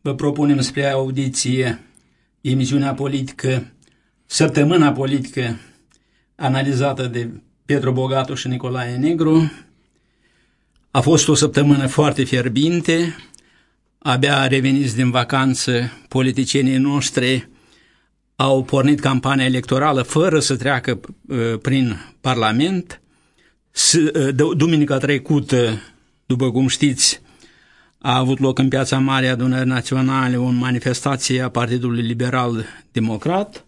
Vă propunem spre audiție emisiunea politică, săptămâna politică analizată de Petru Bogatu și Nicolae Negru. A fost o săptămână foarte fierbinte, abia reveniți din vacanță, politicienii noștri au pornit campania electorală fără să treacă uh, prin Parlament. S- uh, d- duminica trecută, după cum știți, a avut loc în Piața Mare Adunării Naționale o manifestație a Partidului Liberal Democrat,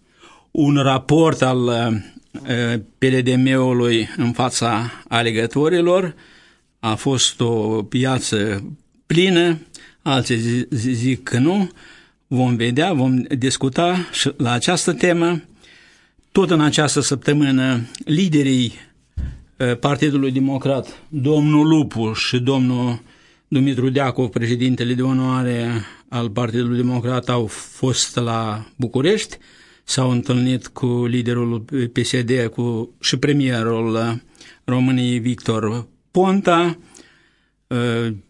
un raport al uh, PLDM-ului în fața alegătorilor, a fost o piață plină, alții zi- zi- zic că nu, vom vedea, vom discuta și la această temă. Tot în această săptămână, liderii uh, Partidului Democrat, domnul Lupu și domnul Dumitru Deacu, președintele de onoare al Partidului Democrat, au fost la București, s-au întâlnit cu liderul PSD cu, și premierul României, Victor Ponta,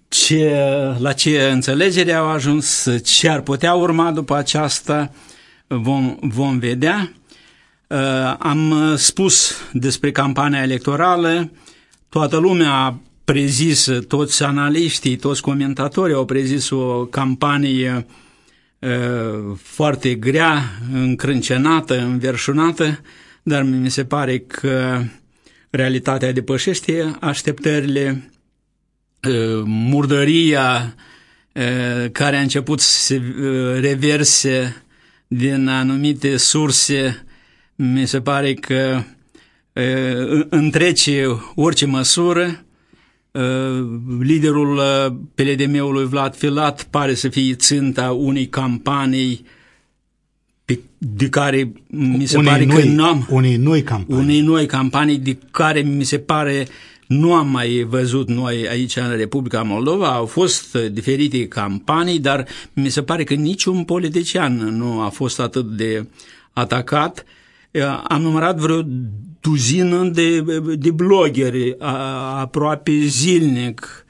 ce, la ce înțelegere au ajuns, ce ar putea urma după aceasta, vom, vom vedea. Am spus despre campania electorală, toată lumea a prezis, toți analiștii, toți comentatorii au prezis o campanie uh, foarte grea, încrâncenată, înverșunată, dar mi se pare că realitatea depășește așteptările, uh, murdăria uh, care a început să se reverse din anumite surse, mi se pare că întrece orice măsură, liderul PLDM-ului Vlad Filat pare să fie ținta unei campanii de care mi se unei pare noi, că nu am unei noi campanii. unei noi campanii de care mi se pare nu am mai văzut noi aici în Republica Moldova, au fost diferite campanii, dar mi se pare că niciun politician nu a fost atât de atacat. Am numărat vreo duzină de, de blogeri aproape zilnic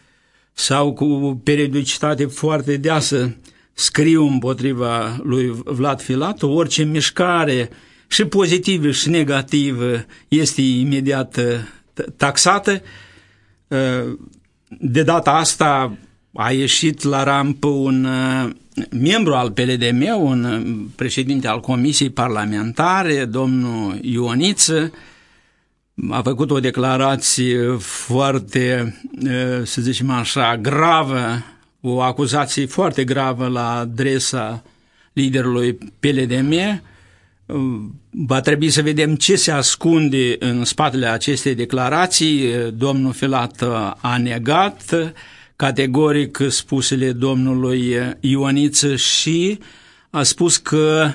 sau cu periodicitate foarte deasă scriu împotriva lui Vlad Filat, orice mișcare și pozitivă și negativă este imediat taxată. De data asta a ieșit la rampă un membru al PLDM, un președinte al Comisiei Parlamentare, domnul Ioniță, a făcut o declarație foarte, să zicem așa, gravă, o acuzație foarte gravă la adresa liderului PLDM. Va trebui să vedem ce se ascunde în spatele acestei declarații. Domnul Filat a negat categoric spusele domnului Ioniță și a spus că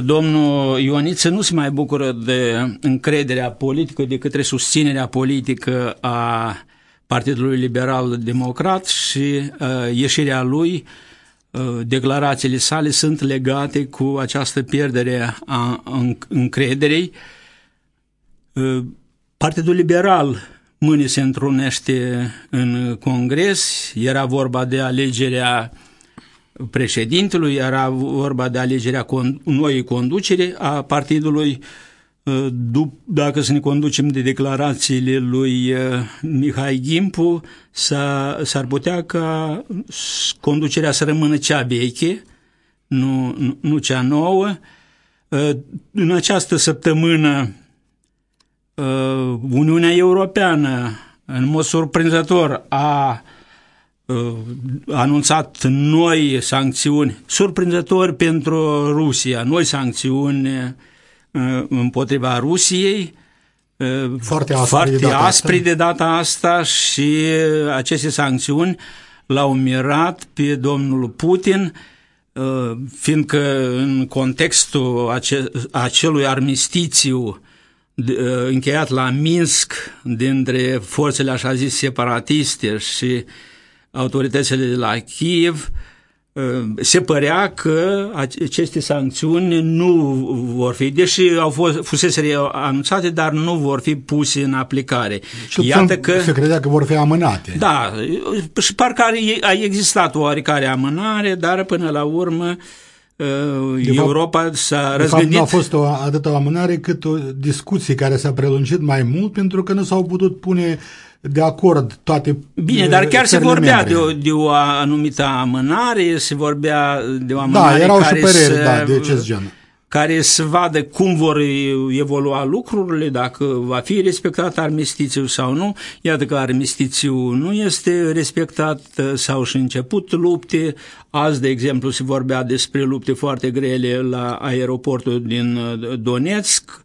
domnul Ioniță nu se mai bucură de încrederea politică, de către susținerea politică a Partidului Liberal Democrat și uh, ieșirea lui, uh, declarațiile sale sunt legate cu această pierdere a încrederei. Uh, Partidul Liberal mâine se întrunește în Congres, era vorba de alegerea președintelui, era vorba de alegerea noii conducere a partidului, dacă să ne conducem de declarațiile lui Mihai Gimpu, s-ar putea ca conducerea să rămână cea veche, nu, nu cea nouă. În această săptămână Uniunea Europeană, în mod surprinzător, a anunțat noi sancțiuni, surprinzător pentru Rusia, noi sancțiuni împotriva Rusiei, foarte aspri, foarte de, data aspri asta. de data asta și aceste sancțiuni l-au mirat pe domnul Putin fiindcă în contextul ace- acelui armistițiu încheiat la Minsk dintre forțele așa zis separatiste și autoritățile de la Kiev, se părea că aceste sancțiuni nu vor fi, deși au fost, fusese anunțate, dar nu vor fi puse în aplicare. Și Iată că se credea că vor fi amânate. Da, și parcă a existat o oarecare amânare, dar până la urmă de Europa s-a răzgândit. Fapt, nu a fost o atâta amânare cât o discuție care s-a prelungit mai mult pentru că nu s-au putut pune de acord toate Bine, dar chiar se vorbea de o, de o anumită amânare, se vorbea de o da, amânare da, erau care și păreri, să, da, de acest gen care să vadă cum vor evolua lucrurile, dacă va fi respectat armistițiul sau nu. Iată că armistițiul nu este respectat sau și început lupte. Azi, de exemplu, se vorbea despre lupte foarte grele la aeroportul din Donetsk,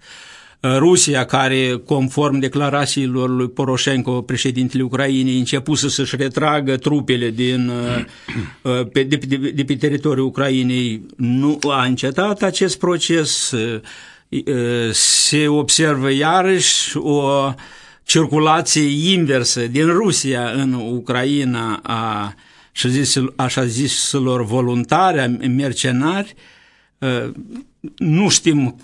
Rusia, care, conform declarațiilor lui Poroșenko, președintele Ucrainei, început să-și retragă trupele din, uh, uh, de, de, de pe teritoriul Ucrainei, nu a încetat acest proces. Uh, se observă iarăși o circulație inversă din Rusia în Ucraina a așa ziselor voluntari, mercenari, nu știm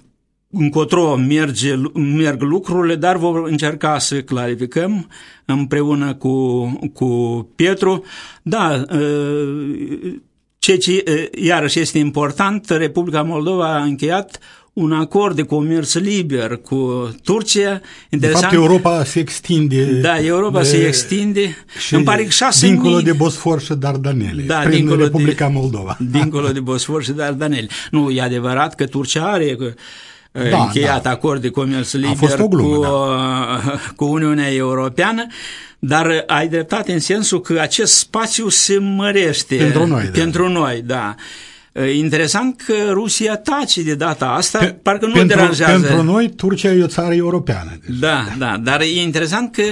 încotro merge, merg lucrurile, dar vom încerca să clarificăm împreună cu, cu Pietru. Da, ă, ce, ce iarăși este important, Republica Moldova a încheiat un acord de comerț liber cu Turcia. Interesant. De fapt, Europa se extinde. Da, Europa de, se extinde. Și Îmi pare că șase dincolo mii... de Bosfor și Dardanele, da, prin dincolo Republica de, Moldova. Dincolo de Bosfor și Dardanele. Nu, e adevărat că Turcia are da, încheiat da. acord de comerț liber glumă, cu, da. cu Uniunea Europeană, dar ai dreptate în sensul că acest spațiu se mărește. Pentru noi, da. Pentru noi, da. Interesant că Rusia tace de data asta, Pe, parcă nu pentru, deranjează. Pentru noi, Turcia e o țară europeană. Deci. Da, da, dar e interesant că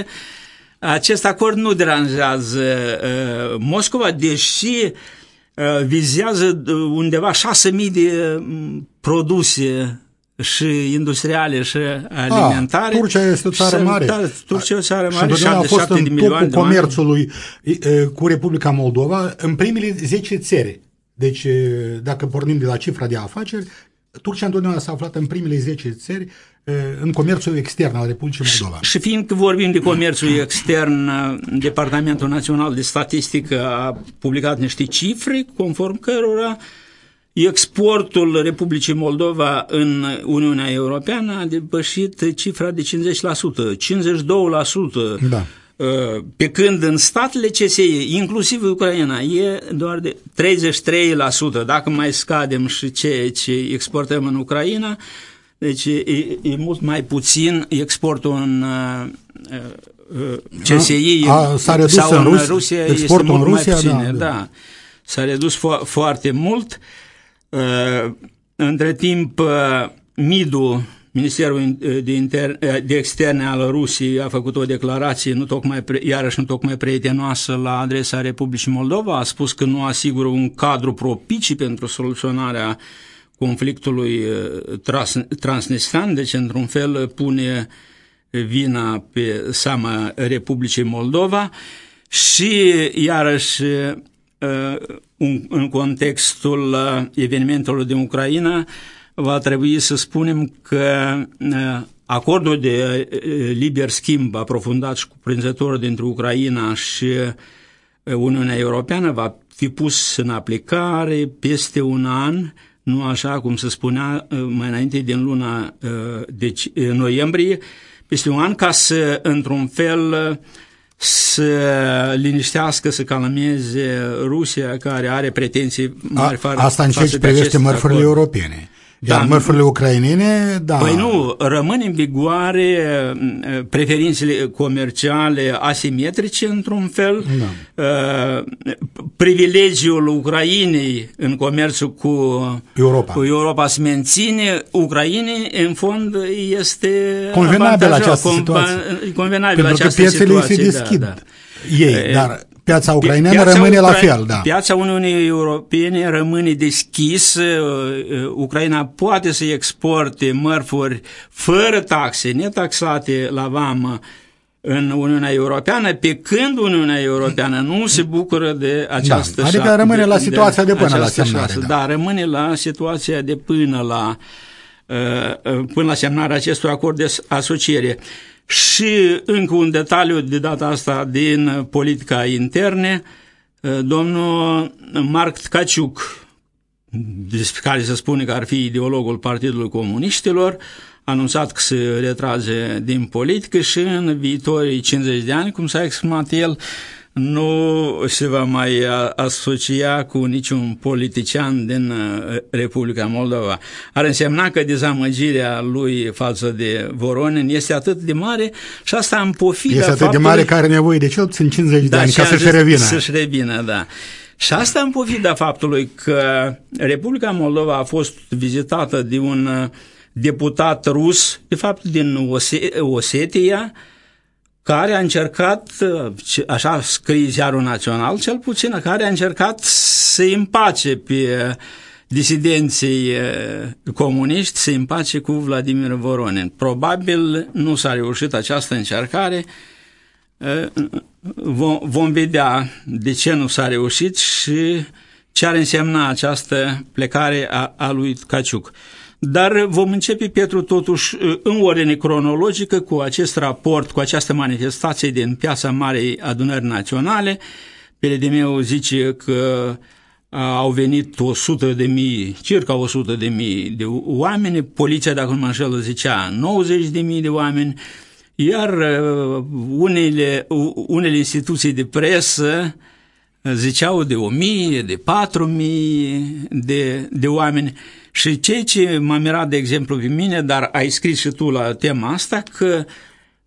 acest acord nu deranjează uh, Moscova, deși uh, vizează undeva 6.000 de produse și industriale și alimentare. A, Turcia este o țară și, mare. Da, Turcia e o țară mare, și a fost în topul comerțului cu Republica Moldova în primele 10 țări. Deci, dacă pornim de la cifra de afaceri, Turcia întotdeauna s-a aflat în primele 10 țări în comerțul extern al Republicii Moldova. Și fiindcă vorbim de comerțul extern, Departamentul Național de Statistică a publicat niște cifre conform cărora Exportul Republicii Moldova în Uniunea Europeană a depășit cifra de 50%, 52%. Da. Uh, pe când în statele CSE, inclusiv Ucraina, e doar de 33%. Dacă mai scadem și ceea ce exportăm în Ucraina, deci e, e mult mai puțin exportul în uh, uh, CSI a, a, s-a redus sau în, Rus, Rusia este mult în Rusia, mai puțin. Da, da. S-a redus fo- foarte mult. Uh, între timp, uh, MIDU, Ministerul de, Inter, uh, de Externe al Rusiei, a făcut o declarație, nu tocmai, iarăși nu tocmai prietenoasă la adresa Republicii Moldova, a spus că nu asigură un cadru propice pentru soluționarea conflictului trans, transnistran, deci într-un fel pune vina pe seama Republicii Moldova. Și iarăși în contextul uh, evenimentelor din Ucraina, va trebui să spunem că uh, acordul de uh, liber schimb aprofundat și cuprinzător dintre Ucraina și Uniunea Europeană va fi pus în aplicare peste un an, nu așa cum se spunea mai înainte din luna deci, noiembrie, peste un an ca să, într-un fel, să liniștească, să calmeze Rusia, care are pretenții mari A, Asta în ceea ce privește mărfurile acord. europene. Iar da, mărfurile ucrainene, da. Păi nu, rămân în vigoare preferințele comerciale asimetrice, într-un fel. Da. Privilegiul Ucrainei în comerțul cu Europa, cu Europa se menține. Ucrainei, în fond, este convenabil această situație. Convenabil Pentru această că piețele situație, se deschid. Da, da. Ei, dar piața ucraineană piața rămâne Ucra- la fel, da. Piața Uniunii Europene rămâne deschis, Ucraina poate să exporte mărfuri fără taxe, netaxate la vamă, în Uniunea Europeană, pe când Uniunea Europeană nu se bucură de această da, Adică rămâne la situația de, de până la semnare. Da. da, rămâne la situația de până la, până la semnarea acestui acord de asociere. Și încă un detaliu de data asta din politica interne, domnul Marc Tkaciuc, despre care se spune că ar fi ideologul Partidului Comuniștilor, anunțat că se retrage din politică și în viitorii 50 de ani, cum s-a exprimat el, nu se va mai asocia cu niciun politician din uh, Republica Moldova. Ar însemna că dezamăgirea lui față de Voronin este atât de mare și asta în pofida Este atât de mare că are nevoie de cel puțin 50 da, de ani ca să-și revină. Să-și revină, da. Și asta în pofida faptului că Republica Moldova a fost vizitată de un uh, deputat rus, de fapt din Osetia, care a încercat, așa scrie ziarul național, cel puțin, care a încercat să împace pe disidenții comuniști, să împace cu Vladimir Voronin. Probabil nu s-a reușit această încercare, vom vedea de ce nu s-a reușit și ce ar însemna această plecare a, a lui Caciuc. Dar vom începe, Petru, totuși, în ordine cronologică cu acest raport, cu această manifestație din Piața Marei Adunări Naționale. meu zice că au venit 100 de mii, circa 100 de mii de oameni, poliția, dacă nu mă înșel, zicea 90 de mii de oameni, iar unele, unele instituții de presă ziceau de 1000, de 4000 de, de oameni. Și ceea ce m-a mirat, de exemplu, pe mine, dar ai scris și tu la tema asta, că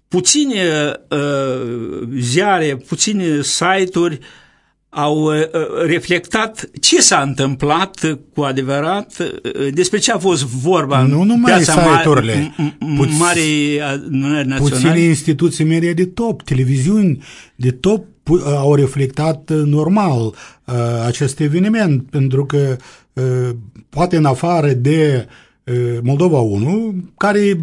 puține uh, ziare, puține site-uri au uh, reflectat ce s-a întâmplat cu adevărat, uh, despre ce a fost vorba nu numai site-urile, Marii Naționale. Puține instituții media de top, televiziuni de top au reflectat uh, normal uh, acest eveniment, pentru că uh, poate în afară de Moldova 1, care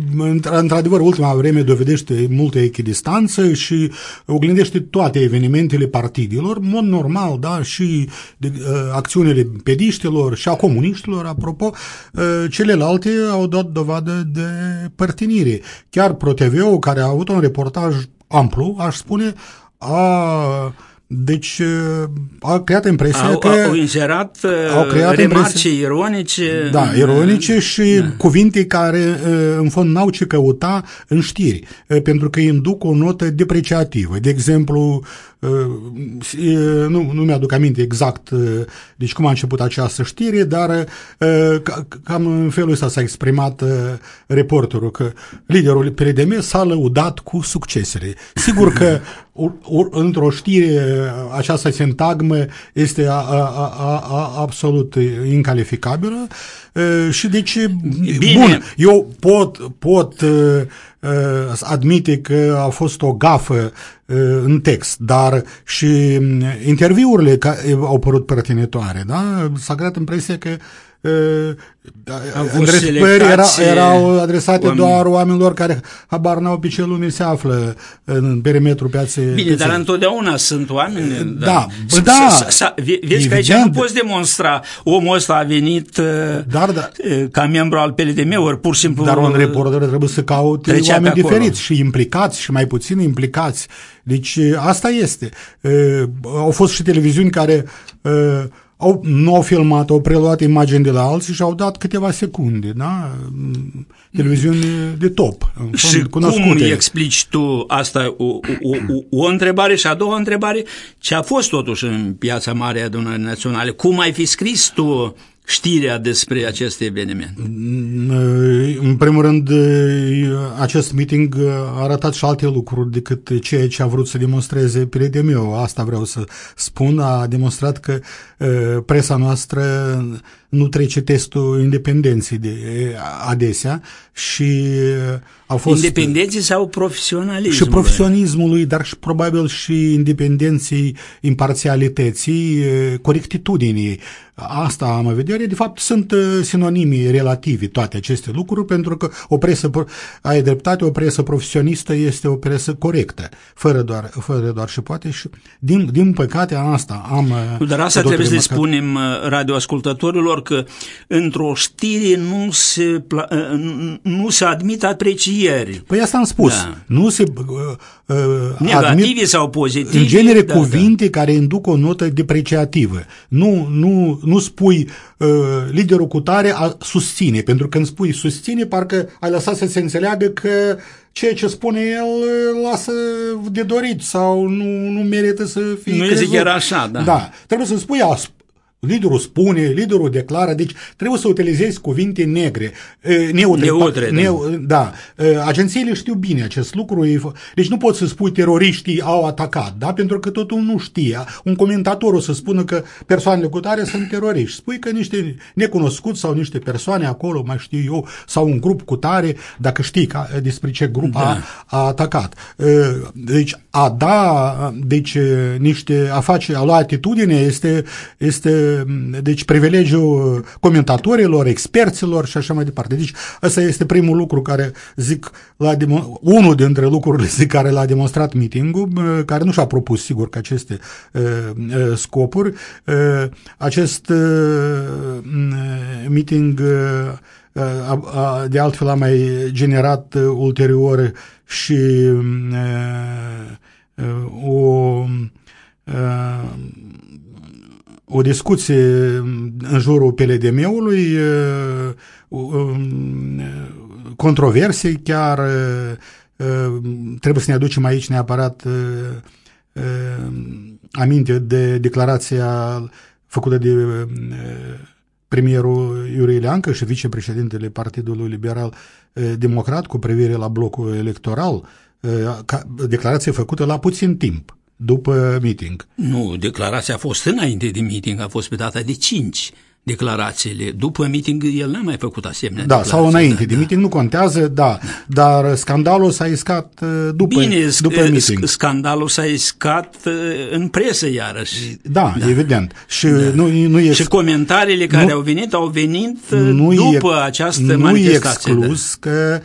într-adevăr ultima vreme dovedește multă echidistanță și oglindește toate evenimentele partidelor, în mod normal, da, și de, uh, acțiunile pediștilor și a comuniștilor, apropo, uh, celelalte au dat dovadă de părtinire. Chiar ProTV-ul, care a avut un reportaj amplu, aș spune, a deci a creat impresia au, că... Au inserat au creat remarci impresia, ironice. Da, ironice și da. cuvinte care în fond n-au ce căuta în știri, pentru că induc o notă depreciativă. De exemplu, nu, nu mi-aduc aminte exact deci cum a început această știre, dar cam în felul ăsta s-a exprimat reporterul, că liderul PRDM s-a lăudat cu succesele. Sigur că într-o știre această sintagmă este a, a, a, a, absolut incalificabilă și deci, Bine. bun, eu pot, pot admite că a fost o gafă în text, dar și interviurile au părut pertinitoare, da? S-a creat impresia că Îndreptări era, erau adresate oameni. doar oamenilor care habar n-au pe ce lume se află în perimetrul piaței. Bine, piaței. dar întotdeauna sunt oameni. Da, da. da vezi că aici nu poți demonstra omul ăsta a venit dar, da. ca membru al PLDM, ori pur și simplu... Dar un reporter trebuie să caute oameni diferiți și implicați și mai puțin implicați. Deci asta este. Au fost și televiziuni care au, nu au filmat, au preluat imagini de la alții și au dat câteva secunde, da? Televiziuni de top. Și cunoscute. cum explici tu asta, o, o, o, o întrebare și a doua întrebare, ce a fost totuși în piața mare a adunării naționale? Cum ai fi scris tu știrea despre acest eveniment? În primul rând, acest meeting a arătat și alte lucruri decât ceea ce a vrut să demonstreze PRDM-ul. Asta vreau să spun. A demonstrat că presa noastră nu trece testul independenței de, adesea și a fost... Independenții sau profesionalismul? Și profesionismului, dar și probabil și independenței, imparțialității, corectitudinii. Asta am în vedere. De fapt, sunt sinonimi relativi toate aceste lucruri, pentru că o presă, ai dreptate, o presă profesionistă este o presă corectă, fără doar, fără doar și poate și din, din păcate asta am... Dar asta trebuie să le spunem radioascultătorilor că într-o știre nu se, nu se admit aprecieri. Păi asta am spus. Da. Nu se uh, Negative admit, sau pozitive. În genere da, cuvinte da. care induc o notă depreciativă. Nu, nu, nu spui uh, liderul cu tare a susține, pentru că când spui susține, parcă ai lăsat să se înțeleagă că ceea ce spune el lasă de dorit sau nu, nu merită să fie Nu crezut. este chiar așa, da. Da, trebuie să spui, a, Liderul spune, liderul declară, deci trebuie să utilizezi cuvinte negre, neutre. neutre da. Neu, da. Agențiile știu bine acest lucru, deci nu poți să spui teroriștii au atacat, da? pentru că totul nu știe. Un comentator o să spună că persoanele cu tare sunt teroriști. Spui că niște necunoscuți sau niște persoane acolo, mai știu eu, sau un grup cu tare, dacă știi ca, despre ce grup da. a, a atacat. Deci a da, deci niște, a face, a lua atitudine este, este deci privilegiul comentatorilor, experților și așa mai departe. Deci ăsta este primul lucru care zic, la unul dintre lucrurile zic care l-a demonstrat meetingul, care nu și-a propus sigur că aceste uh, uh, scopuri. Uh, acest uh, meeting uh, a, de altfel a mai generat uh, ulterior și uh, uh, o uh, o discuție în jurul PLDM-ului, controverse chiar, trebuie să ne aducem aici neapărat aminte de declarația făcută de premierul Iurie Leancă și vicepreședintele Partidului Liberal Democrat cu privire la blocul electoral, declarație făcută la puțin timp după meeting. Nu, declarația a fost înainte de meeting, a fost pe data de 5 declarațiile. După meeting el n-a mai făcut asemenea Da, sau înainte da, de da. meeting nu contează, da, dar scandalul s-a iscat uh, după, Bine, după meeting. scandalul s-a iscat uh, în presă iarăși. Da, da. evident. Și, da. nu, nu e, și comentariile care nu, au venit au venit uh, nu după e, această nu manifestație. Nu e exclus da. că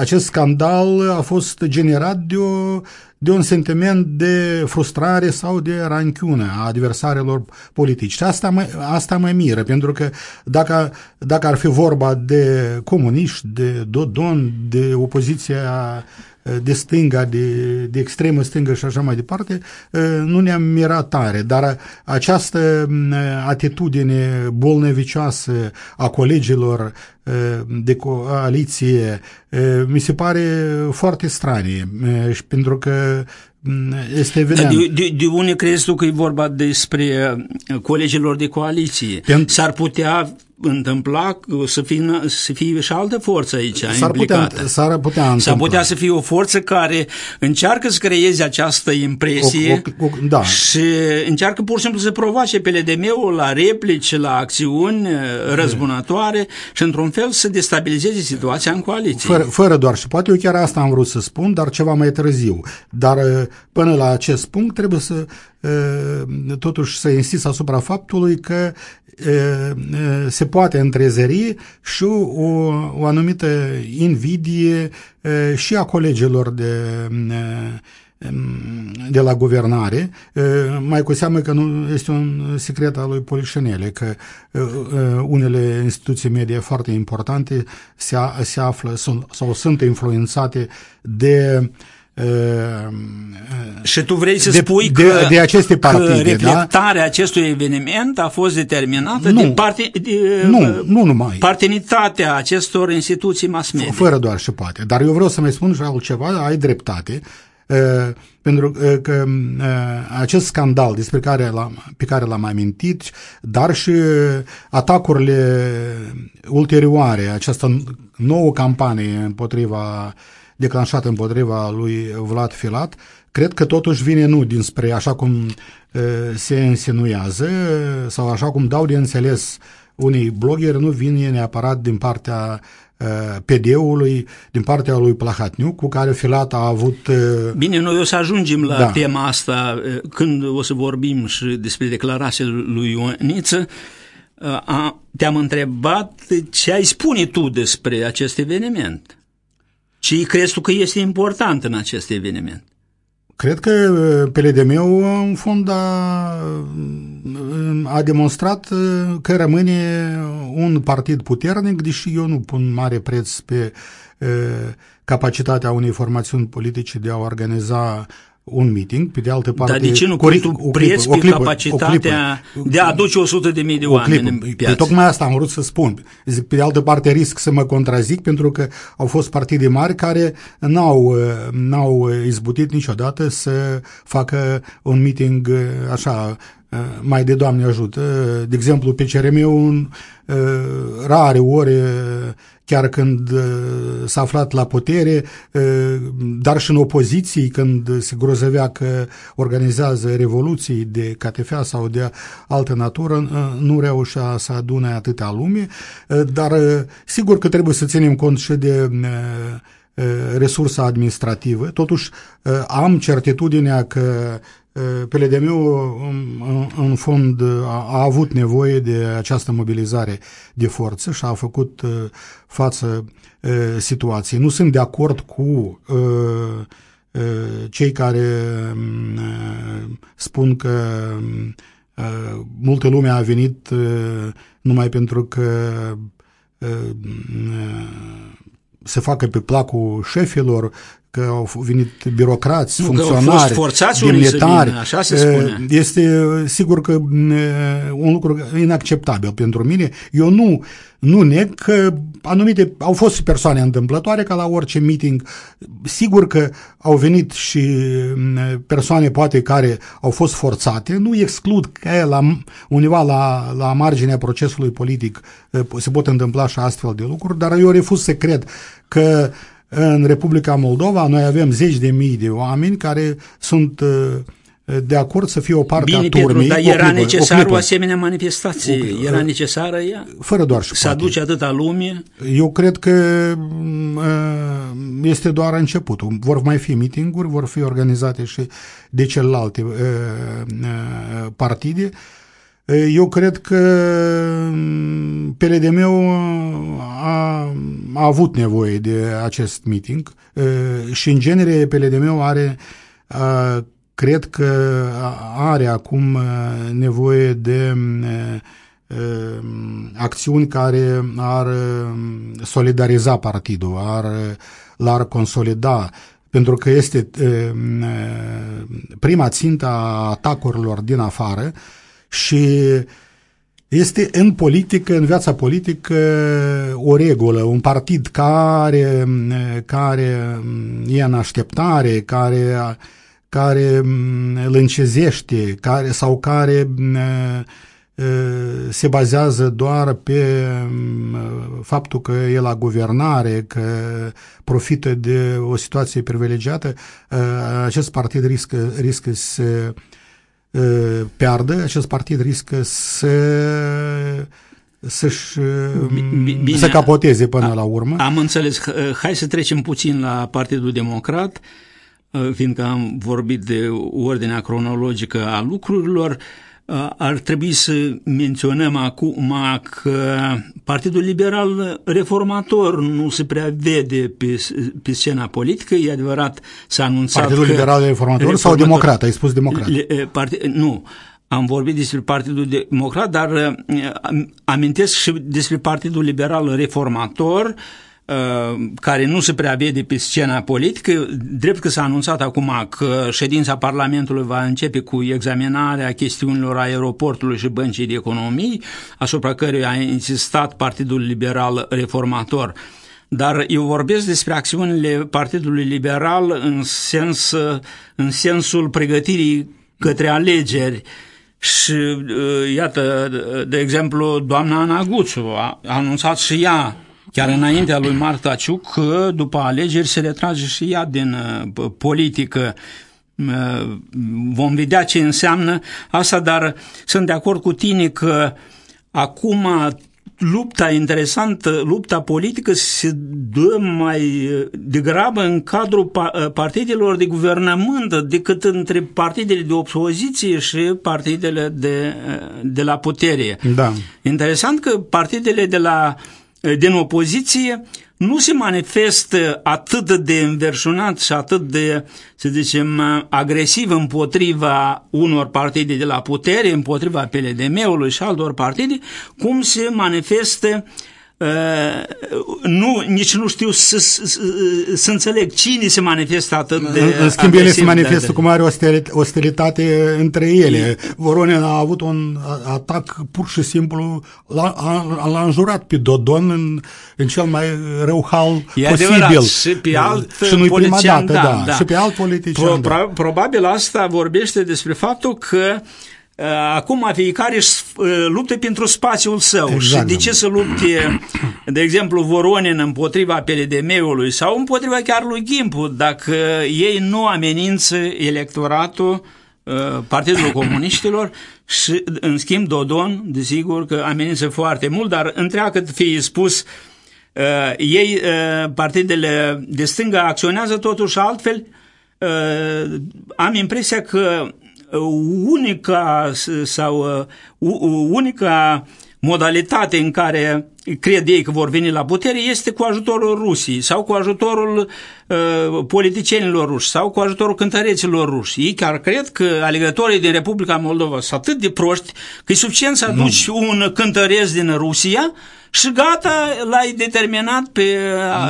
acest scandal a fost generat de o de un sentiment de frustrare sau de ranchiune a adversarilor politici. Și asta mă, asta mă miră, pentru că dacă, dacă ar fi vorba de comuniști, de Dodon, de opoziția de stânga, de, de extremă stângă și așa mai departe, nu ne-am mirat tare, dar această atitudine bolnevicioasă a colegilor de coaliție mi se pare foarte stranie, pentru că este evident. De, de, de unde crezi tu că e vorba despre colegilor de coaliție? S-ar putea întâmpla să fie, să fie și altă forță aici s-ar implicată. Putea, s-ar putea S-ar putea să fie o forță care încearcă să creeze această impresie o, o, o, da. și încearcă pur și simplu să provoace PLDM-ul la replici, la acțiuni răzbunătoare și într-un fel să destabilizeze situația în coaliție. Fără, fără doar și poate eu chiar asta am vrut să spun, dar ceva mai târziu. Dar până la acest punct trebuie să totuși să insist asupra faptului că se poate întrezări și o, o anumită invidie și a colegilor de de la guvernare, mai cu seamă că nu este un secret al lui Polișenele, că unele instituții medie foarte importante se, se află sau sunt influențate de uh, și tu vrei să de, spui de, că, de aceste partide, că reflectarea da? acestui eveniment a fost determinată nu, de, parte, de nu, nu numai. partenitatea acestor instituții mass media. Fără doar și poate. Dar eu vreau să mai spun și altceva, ai dreptate, uh, pentru uh, că uh, acest scandal despre care pe care l-am amintit, dar și atacurile ulterioare, această nouă campanie împotriva uh, declanșat împotriva lui Vlad Filat, cred că totuși vine nu dinspre așa cum se insinuează sau așa cum dau de înțeles unui blogger nu vine neapărat din partea uh, PD-ului, din partea lui Plahatniuc, cu care Filat a avut... Uh, Bine, noi o să ajungem la Da. tema asta uh, când o să vorbim și despre declarația lui Ioniță. Uh, a- Te-am întrebat ce ai spune tu despre acest eveniment. Ce crezi tu că este important în acest eveniment? Cred că uh, PLDM-ul în fond a, a demonstrat uh, că rămâne un partid puternic, deși eu nu pun mare preț pe uh, capacitatea unei formațiuni politice de a organiza un meeting, pe de altă parte... Dar de ce nu cu- pui tu o clipă, preț o pe clipă, o capacitatea clipă. de a aduce 100 de mii de O oameni clipă. în Păi, piață? Tocmai asta am vrut să spun. Zic, pe de altă parte risc să mă contrazic pentru că au fost partide mari care n-au, uh, n-au izbutit niciodată să facă un meeting uh, așa uh, mai de Doamne ajută. De exemplu, pe CRM un uh, rare ori uh, chiar când uh, s-a aflat la putere, uh, dar și în opoziții, când se grozăvea că organizează revoluții de catifea sau de altă natură, uh, nu reușea să adune atâtea lume, uh, dar uh, sigur că trebuie să ținem cont și de uh, uh, resursa administrativă. Totuși, uh, am certitudinea că uh, PLDM-ul în, în- în fond a, a avut nevoie de această mobilizare de forță și a făcut uh, față uh, situației. Nu sunt de acord cu uh, uh, cei care um, uh, spun că um, uh, multă lume a venit uh, numai pentru că uh, uh, se facă pe placul șefilor, că au venit birocrați, Nu, că au funcționari, fost forțați unii să demnitari. vină, așa se spune. Este sigur că m, un lucru inacceptabil pentru mine. Eu nu, nu neg că anumite, au fost și persoane întâmplătoare ca la orice meeting. Sigur că au venit și m, persoane poate care au fost forțate. Nu exclud că la, undeva la, la marginea procesului politic eh, se pot întâmpla și astfel de lucruri, dar eu refuz să cred că în Republica Moldova noi avem zeci de mii de oameni care sunt uh, de acord să fie o parte Bine, a Petru, turmei. dar O era clipă, necesară o, clipă. asemenea manifestație. Era necesară ea? Fără doar și Să poate. aduce atâta lume? Eu cred că m, uh, este doar începutul. Vor mai fi mitinguri, vor fi organizate și de celelalte uh, uh, partide. Uh, Eu cred că mm, PLDM-ul a, a avut nevoie de acest meeting. Uh, și în genere PLDM-ul are uh, cred că are acum uh, nevoie de uh, uh, acțiuni care ar uh, solidariza partidul, ar, l-ar consolida, pentru că este uh, uh, prima țintă a atacurilor din afară și este în politică, în viața politică, o regulă, un partid care, care e în așteptare, care, care îl încezește, care, sau care se bazează doar pe faptul că e la guvernare, că profită de o situație privilegiată, acest partid riscă, riscă să piardă, acest partid riscă să să-și Bine, să capoteze până a, la urmă. Am înțeles. Hai să trecem puțin la Partidul Democrat, fiindcă am vorbit de ordinea cronologică a lucrurilor. Ar trebui să menționăm acum că Partidul Liberal Reformator nu se prea vede pe, pe scena politică, e adevărat, s-a anunțat Partidul că Liberal Reformator, reformator sau Democrat? Ai spus Democrat. Partid, nu, am vorbit despre Partidul Democrat, dar amintesc și despre Partidul Liberal Reformator, care nu se prea vede pe scena politică, drept că s-a anunțat acum că ședința Parlamentului va începe cu examinarea chestiunilor aeroportului și băncii de economii, asupra căruia a insistat Partidul Liberal Reformator. Dar eu vorbesc despre acțiunile Partidului Liberal în, sens, în sensul pregătirii către alegeri. Și iată, de exemplu, doamna Ana Guțu a anunțat și ea chiar înaintea lui Marta Ciuc că după alegeri se retrage și ea din uh, politică. Uh, vom vedea ce înseamnă asta, dar sunt de acord cu tine că acum lupta interesantă, lupta politică se dă mai degrabă în cadrul partidelor de guvernământ decât între partidele de opoziție și partidele de, de la putere. Da. Interesant că partidele de la, din opoziție nu se manifestă atât de înverșunat și atât de, să zicem, agresiv împotriva unor partide de la putere, împotriva PLDM-ului și altor partide, cum se manifestă Uh, nu, nici nu știu să, să, să înțeleg cine se manifestă atât de În schimb, ele se manifestă cu mare ostilitate între ele. Voronin a avut un atac pur și simplu, l-a înjurat pe Dodon în, în cel mai rău hal e posibil. Adevărat, și pe alt și nu prima dată, da, da, da. și pe alt politician. Pro, da. Probabil asta vorbește despre faptul că Uh, acum fiecare își uh, luptă pentru spațiul său. Exact, și de ce să lupte, de exemplu, Voronin împotriva PLDM-ului sau împotriva chiar lui Gimpu, dacă ei nu amenință electoratul uh, Partidul Comuniștilor și, în schimb, Dodon, desigur că amenință foarte mult, dar întreagă fie spus, ei, partidele de stânga, acționează totuși altfel, am impresia că unica sau unica modalitate în care cred ei că vor veni la putere este cu ajutorul Rusiei sau cu ajutorul uh, politicienilor ruși sau cu ajutorul cântăreților ruși. Ei chiar cred că alegătorii din Republica Moldova sunt atât de proști că e suficient să aduci nu. un cântăreț din Rusia și gata, l-ai determinat pe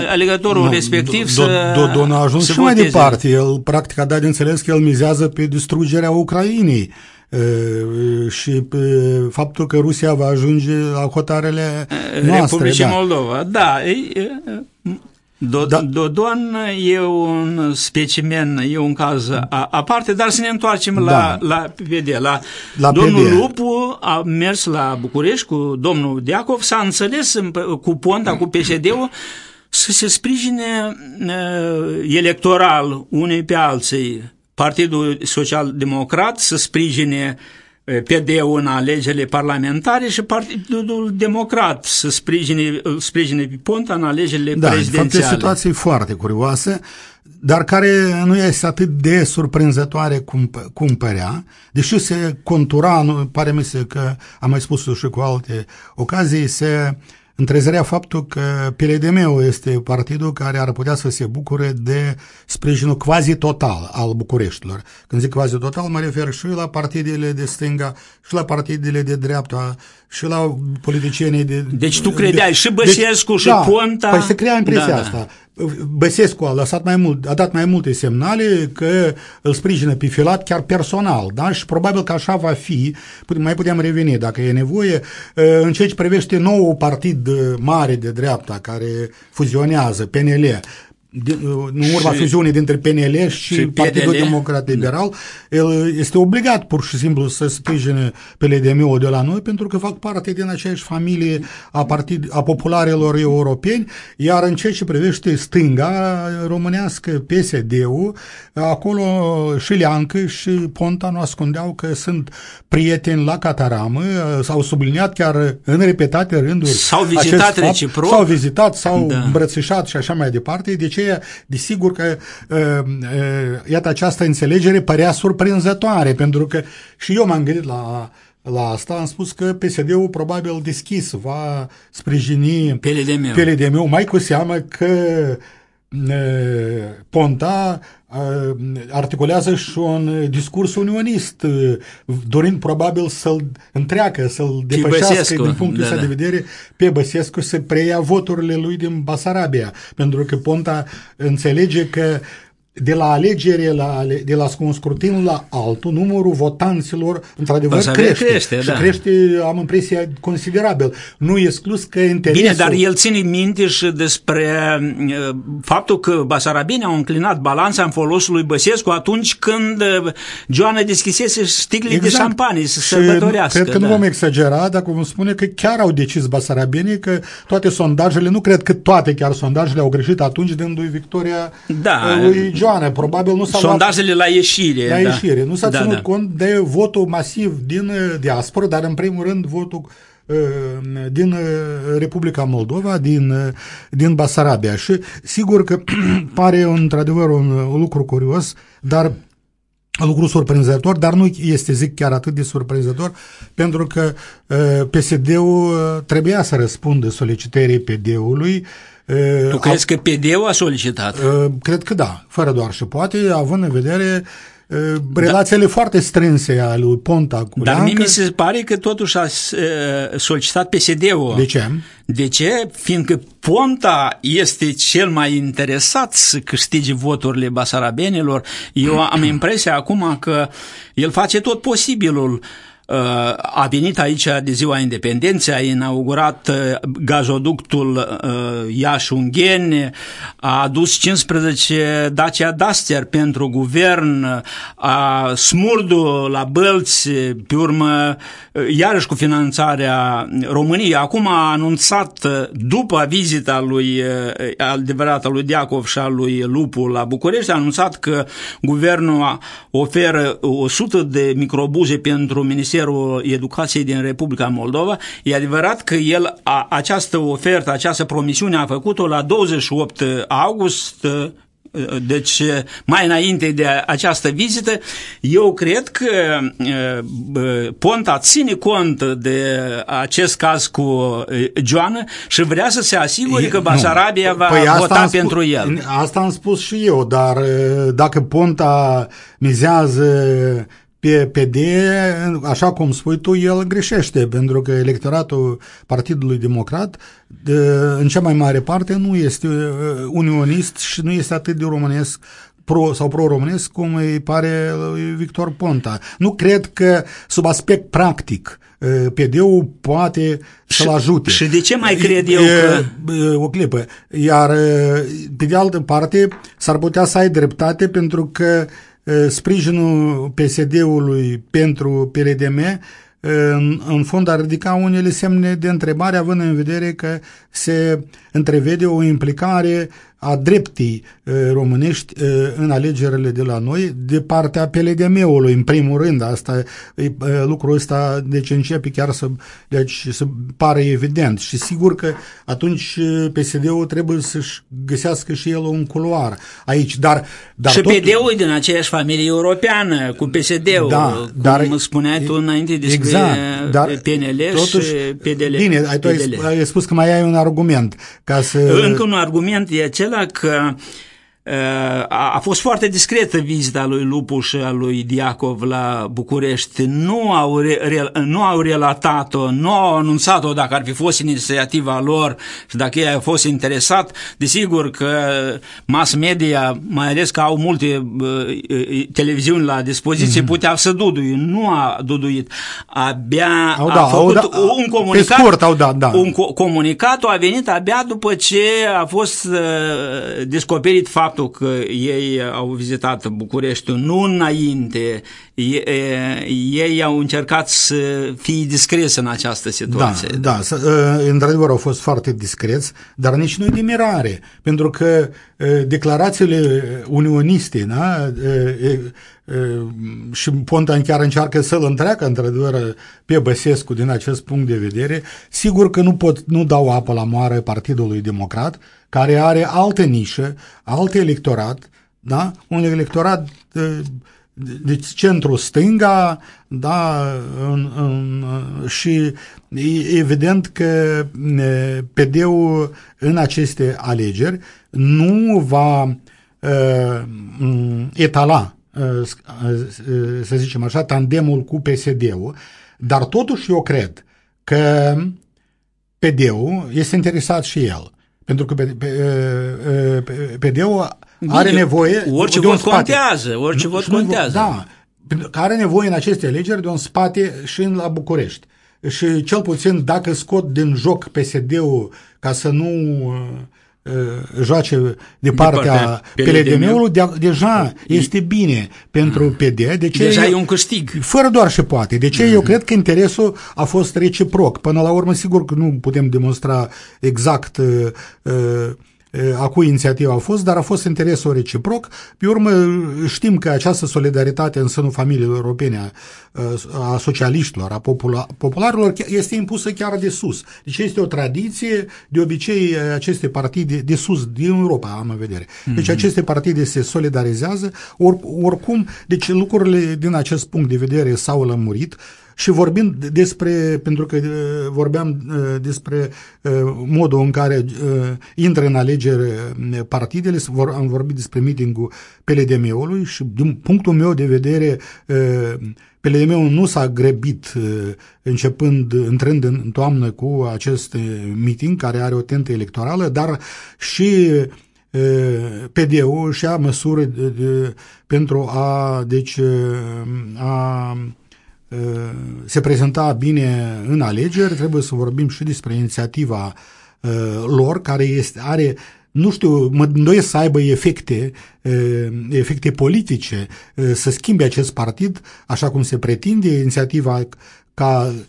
alegătorul nu, respectiv do, să Dodon a ajuns să și mai voteze. departe. El practic a dat de înțeles că el mizează pe distrugerea Ucrainei și faptul că Rusia va ajunge la hotarele noastre. Republicii da. Moldova, da. Do, da. Dodon e un specimen, e un caz a, aparte, dar să ne întoarcem da. la, la PD. La, la domnul PD. Lupu a mers la București cu domnul Deacov, s-a înțeles cu Ponta, cu PSD-ul, să se sprijine uh, electoral unei pe alții. Partidul Social Democrat să sprijine PD-ul în alegerile parlamentare și Partidul Democrat să sprijine, îl sprijine pe Ponta în alegerile da, prezidențiale. Da, e situație foarte curioasă, dar care nu este atât de surprinzătoare cum, cum părea, deși se contura, nu, pare mi se că am mai spus și cu alte ocazii, se întrezerea faptul că PLDM-ul este partidul care ar putea să se bucure de sprijinul quasi total al Bucureștilor. Când zic quasi total, mă refer și la partidele de stânga, și la partidele de dreapta, și la politicienii de... Deci tu credeai de, și Băsescu deci, și da, Ponta... Păi se crea impresia da, asta. Băsescu a, lăsat mai mult, a dat mai multe semnale că îl sprijină pe Filat chiar personal, da? Și probabil că așa va fi, mai putem reveni dacă e nevoie, în ceea ce privește nou partid mare de dreapta care fuzionează, PNL, în urma și, fuziunii dintre PNL și, și Partidul PNL. Democrat Liberal, da. el este obligat pur și simplu să sprijine PLDM-ul de la noi pentru că fac parte din aceeași familie a, partid, a popularilor europeni, iar în ceea ce privește stânga românească, PSD-ul, acolo și Leancă și Ponta nu ascundeau că sunt prieteni la Cataramă, s-au subliniat chiar în repetate rânduri S-au vizitat reciproc. S-au vizitat, s-au da. îmbrățișat și așa mai departe, de ce desigur că uh, uh, iată această înțelegere părea surprinzătoare, pentru că și eu m-am gândit la la asta, am spus că PSD-ul probabil deschis va sprijini PLDM-ul, PLDM mai cu seamă că Ponta articulează și un discurs unionist, dorind probabil să-l întreacă, să-l depășească Băsescu, din punctul da, da, da. de vedere pe Băsescu să preia voturile lui din Basarabia, pentru că Ponta înțelege că de la alegere, la, de la un scrutin la altul, numărul votanților, într-adevăr, crește. crește și da. crește, am impresia, considerabil. Nu e exclus că interesul... Bine, dar el ține minte și despre uh, faptul că basarabinii au înclinat balanța în folosul lui Băsescu atunci când uh, Joana deschisese sticlele exact. de șampanie să sărbătorească. Cred că da. nu vom exagera dacă vom spune că chiar au decis basarabinii că toate sondajele, nu cred că toate chiar sondajele au greșit atunci dându-i victoria da. lui Joana. Probabil nu s-a Sondajele luat... la ieșire. La da. ieșire. Nu s-a da, ținut da. cont de votul masiv din diaspora, dar în primul rând votul din Republica Moldova, din, din Basarabia. Și sigur că pare într-adevăr un, un lucru curios, dar lucru surprinzător, dar nu este, zic, chiar atât de surprinzător, pentru că uh, PSD-ul trebuia să răspundă solicitării PD-ului. Uh, tu crezi că PD-ul a solicitat? Uh, cred că da, fără doar și poate, având în vedere relațiile da. foarte strânse ale lui Ponta cu Dar mie mi se pare că totuși a solicitat PSD-ul. De ce? De ce? Fiindcă Ponta este cel mai interesat să câștige voturile basarabenilor. Eu am impresia acum că el face tot posibilul Uh, a venit aici de ziua independenței, a inaugurat uh, gazoductul uh, Iași-Ungheni, a adus 15 Dacia Duster pentru guvern, a smurdu la bălți, pe urmă, iarăși cu finanțarea României. Acum a anunțat, după vizita lui adevărată lui Diacov și a lui Lupu la București, a anunțat că guvernul oferă 100 de microbuze pentru Ministerul Ministerul Educației din Republica Moldova. E adevărat că el a, această ofertă, această promisiune a făcut-o la 28 august deci, mai înainte de această vizită, eu cred că Ponta ține cont de acest caz cu Joana și vrea să se asigure că Basarabia va păi vota pentru spus, el. Asta am spus și eu, dar dacă Ponta mizează pe PD, așa cum spui tu, el greșește, pentru că electoratul Partidului Democrat, de, în cea mai mare parte, nu este uh, unionist și nu este atât de românesc pro sau pro-românesc cum îi pare lui Victor Ponta. Nu cred că, sub aspect practic, uh, PD-ul poate să-l ajute. Și de ce mai cred eu că... O clipă. Iar, pe de altă parte, s-ar putea să ai dreptate pentru că sprijinul PSD-ului pentru PRDM în, în fond ar ridica unele semne de întrebare având în vedere că se întrevede o implicare a dreptii românești în alegerile de la noi de partea PLDM-ului, în primul rând. Asta, lucrul ăsta deci începe chiar să, deci, să pare evident și sigur că atunci PSD-ul trebuie să-și găsească și el un culoar aici, dar... dar și tot... PD-ul din aceeași familie europeană cu PSD-ul, da, cum dar, spuneai tu înainte despre exact, dar, PNL totuși, și PDL. Bine, ai, tu ai, ai spus că mai ai un argument. Ca să... Încă un argument e acela că a, a fost foarte discretă vizita lui Lupuș și a lui Diacov la București. Nu au, re, nu au relatat-o, nu au anunțat-o dacă ar fi fost inițiativa lor și dacă ei au fost interesat. Desigur că mass media, mai ales că au multe uh, televiziuni la dispoziție, mm-hmm. puteau să duduie. Nu a duduit. Abia au, da, a făcut au, da, un comunicat. Pe scurt, au dat, da. Un co- comunicat a venit abia după ce a fost uh, descoperit faptul faptul că ei au vizitat Bucureștiul nu înainte, ei au încercat să fie discreți în această situație. Da, da, ă, într-adevăr au fost foarte discreți, dar nici nu e de mirare, pentru că ă, declarațiile unioniste da, ă, și Ponta chiar încearcă să-l întreacă într-adevăr pe Băsescu din acest punct de vedere, sigur că nu, pot, nu dau apă la moară Partidului Democrat, care are altă nișă, alt electorat, da? un electorat de, de centru-stânga, da, în, în, și evident că PD-ul în aceste alegeri nu va uh, etala, uh, să zicem așa, tandemul cu PSD-ul, dar totuși eu cred că PD-ul este interesat și el. Pentru că PD-ul are nevoie orice de un vot spate. contează, orice vot contează. Da, pentru că are nevoie în aceste alegeri de un spate și în la București. Și cel puțin dacă scot din joc PSD-ul ca să nu joace de, de partea PLDM-ului, de, deja este bine pentru PD. De ce deja e un câștig. Fără doar și poate. De ce mm-hmm. eu cred că interesul a fost reciproc. Până la urmă, sigur că nu putem demonstra exact uh, uh, a cui inițiativa a fost, dar a fost interesul reciproc. Pe urmă, știm că această solidaritate în sânul familiilor europene a, a socialiștilor, a popula, popularilor, este impusă chiar de sus. Deci este o tradiție, de obicei, aceste partide de sus, din Europa, am în vedere. Deci mm-hmm. aceste partide se solidarizează, or, oricum, deci lucrurile din acest punct de vedere s-au lămurit. Și vorbind despre, pentru că uh, vorbeam uh, despre uh, modul în care intră în alegeri partidele, am vorbit despre meetingul PLDM-ului și din punctul meu de vedere PLDM-ul nu s-a grăbit începând, intrând în toamnă cu acest meeting care are o tentă electorală, dar și PD-ul și-a măsuri pentru a, deci, a Uh, se prezenta bine în alegeri, trebuie să vorbim și despre inițiativa uh, lor, care este, are nu știu, mă îndoiesc să aibă efecte, uh, efecte politice, să schimbe acest partid, așa cum se pretinde, inițiativa ca Um,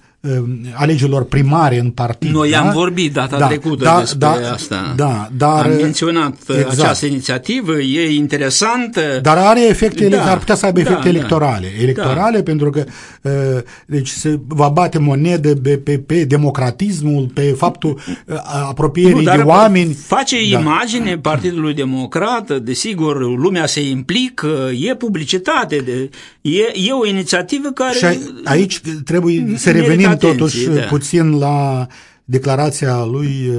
alegerilor primare în partid. Noi da? am vorbit data da, trecută da, despre da, asta. Da, dar, am menționat uh, exact. această inițiativă, e interesantă. Dar are efecte, da, ar putea să aibă efecte da, electorale. Da, electorale da. pentru că uh, deci se va bate monedă pe, pe, pe democratismul, pe faptul uh, apropierii nu, de oameni. Face da. imagine Partidului Democrat, desigur, lumea se implică, e publicitate, de, e, e o inițiativă care... Și aici trebuie să revenim totuși da. puțin la declarația lui uh,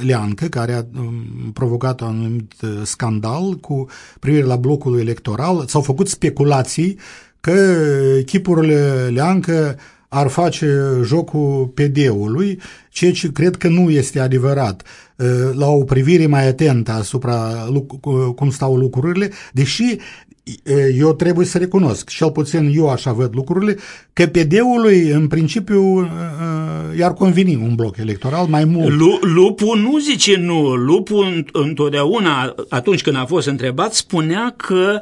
Leancă, care a um, provocat un anumit uh, scandal cu privire la blocul electoral. S-au făcut speculații că echipurile Leancă ar face jocul PD-ului, ceea ce cred că nu este adevărat. Uh, la o privire mai atentă asupra cum stau lucrurile, deși eu trebuie să recunosc, cel puțin eu așa văd lucrurile, că PD-ului în principiu i-ar conveni un bloc electoral mai mult. Lupul nu zice nu, Lupul întotdeauna, atunci când a fost întrebat, spunea că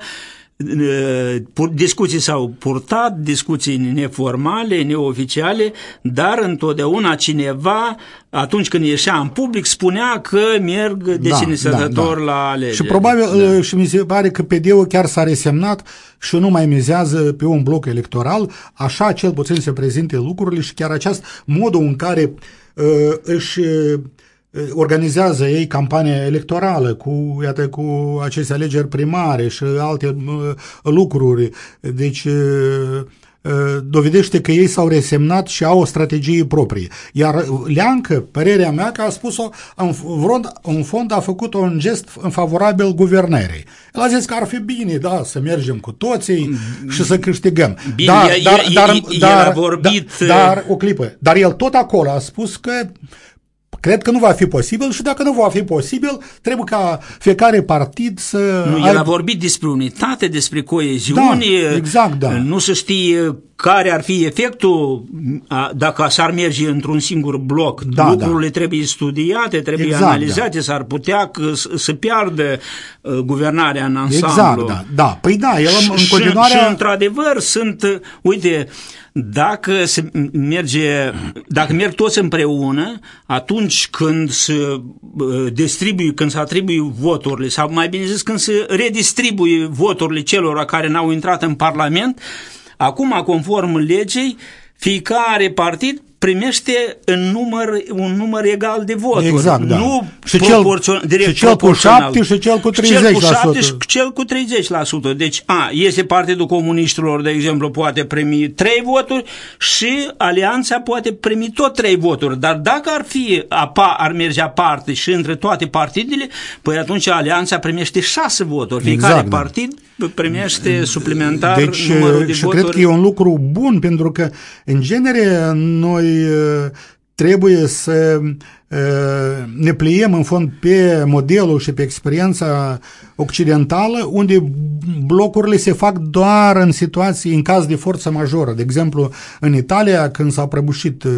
discuții s-au purtat, discuții neformale, neoficiale, dar întotdeauna cineva, atunci când ieșea în public, spunea că merg de da, sine da, da. la alegeri. Și probabil, da. și mi se pare că PD-ul chiar s-a resemnat și nu mai mizează pe un bloc electoral, așa cel puțin se prezinte lucrurile și chiar acest modul în care uh, își uh, organizează ei campania electorală cu, iată, cu aceste alegeri primare și alte lucruri. Deci dovedește că ei s-au resemnat și au o strategie proprie. Iar Leancă, părerea mea că a spus-o, în fond, în fond a făcut un gest în favorabil guvernării. El a zis că ar fi bine, da, să mergem cu toții și să câștigăm. Bine, dar, dar, dar, dar, a vorbit... Dar, dar, o clipă, dar el tot acolo a spus că Cred că nu va fi posibil și dacă nu va fi posibil, trebuie ca fiecare partid să... Nu, el a vorbit despre unitate, despre coeziune, da, exact, da. nu se știe care ar fi efectul dacă s-ar merge într-un singur bloc. Da, da. Lucrurile da. trebuie studiate, trebuie exact, analizate, da. s-ar putea că, să piardă uh, guvernarea în ansamblu. Exact, da. da. Păi da, el în continuare... Și, și într-adevăr sunt, uite, dacă se merge, dacă merg toți împreună, atunci când se uh, distribuie, când se atribuie voturile, sau mai bine zis, când se redistribuie voturile celor care n-au intrat în Parlament, acum, conform legei, fiecare partid primește în număr, un număr egal de voturi. Exact, da. Nu și cel, direct și cel cu 7 și cel cu 30%. Cel cu 7 și cel cu 30%. Deci, a, este Partidul Comuniștilor, de exemplu, poate primi 3 voturi și Alianța poate primi tot 3 voturi. Dar dacă ar fi, apa, ar merge aparte și între toate partidele, păi atunci Alianța primește 6 voturi. Fiecare exact, da. partid da. primește suplimentar deci, numărul de și voturi. cred că e un lucru bun, pentru că, în genere, noi Uh, trebuie să uh, ne pliem în fond pe modelul și pe experiența occidentală, unde blocurile se fac doar în situații, în caz de forță majoră. De exemplu, în Italia, când s-a prăbușit uh,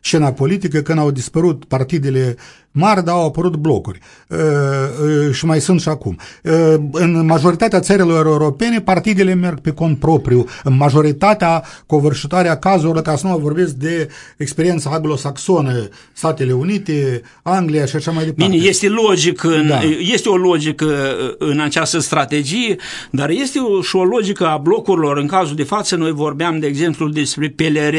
scena politică, când au dispărut partidele mari, dar au apărut blocuri. Uh, uh, și mai sunt și acum. Uh, în majoritatea țărilor europene, partidele merg pe cont propriu. În majoritatea covârșitoare a cazurilor, ca să nu vorbesc de experiența anglosaxonă, Statele Unite, Unite, Anglia și așa mai departe. Bine, este logic, în, Da. este o logică în această strategie, dar este o, și o logică a blocurilor. În cazul de față, noi vorbeam, de exemplu, despre PLR,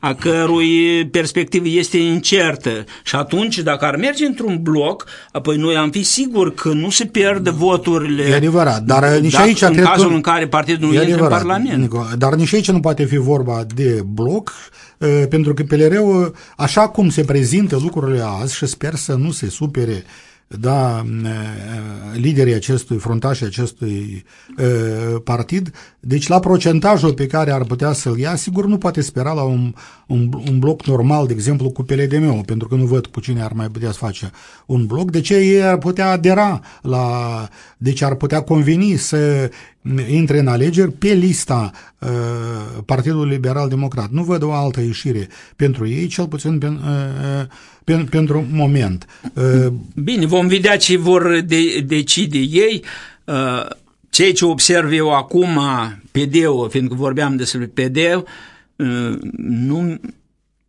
a cărui perspectivă este incertă. Și atunci, dacă ar merge într-un bloc, apoi noi am fi siguri că nu se pierd voturile. E adevărat, dar nici dacă- aici în cred că- cazul în care partidul nu E intră în adevărat, Parlament. Nico, dar nici aici nu poate fi vorba de bloc, uh, pentru că PLR-ul, așa cum se prezintă lucrurile azi și sper să nu se supere da, uh, liderii acestui fruntași acestui uh, partid, deci la procentajul pe care ar putea să-l ia, sigur nu poate spera la un, un, un bloc normal, de exemplu cu PLDM-ul, pentru că nu văd cu cine ar mai putea să face un bloc, de ce ei ar putea adera la, deci ar putea conveni să intre în alegeri pe lista uh, Partidului Liberal Democrat. Nu văd o altă ieșire pentru ei, cel puțin pen, uh, pen, pentru moment. Uh, Bine, vom vedea ce vor de, decide ei. Uh, Ceea ce observ eu acum, PD-ul, fiindcă vorbeam despre PD, uh, nu,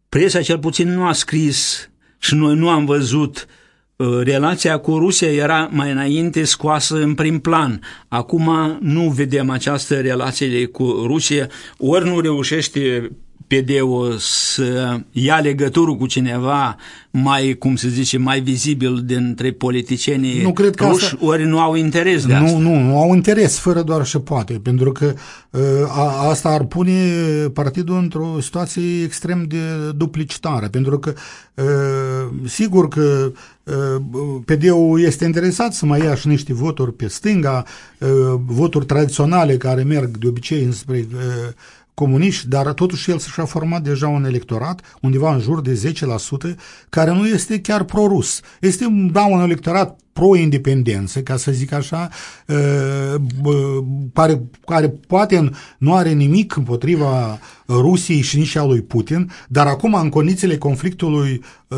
presa cel puțin nu a scris și noi nu am văzut uh, relația cu Rusia era mai înainte scoasă în prim plan. Acum nu vedem această relație cu Rusia, ori nu reușește PD-ul să ia legătură cu cineva mai, cum se zice, mai vizibil dintre politicienii Nu cred că ruși, asta- ori nu au interes de nu, asta. nu, nu au interes, fără doar și poate, pentru că uh, a, asta ar pune partidul într-o situație extrem de duplicitară, pentru că uh, sigur că uh, PD-ul este interesat să mai ia și niște voturi pe stânga, uh, voturi tradiționale care merg de obicei înspre uh, comuniști, dar totuși el și-a format deja un electorat, undeva în jur de 10%, care nu este chiar pro-rus. Este da, un electorat pro-independență, ca să zic așa, uh, bă, care, care poate nu are nimic împotriva Rusiei și nici a lui Putin, dar acum, în condițiile conflictului uh,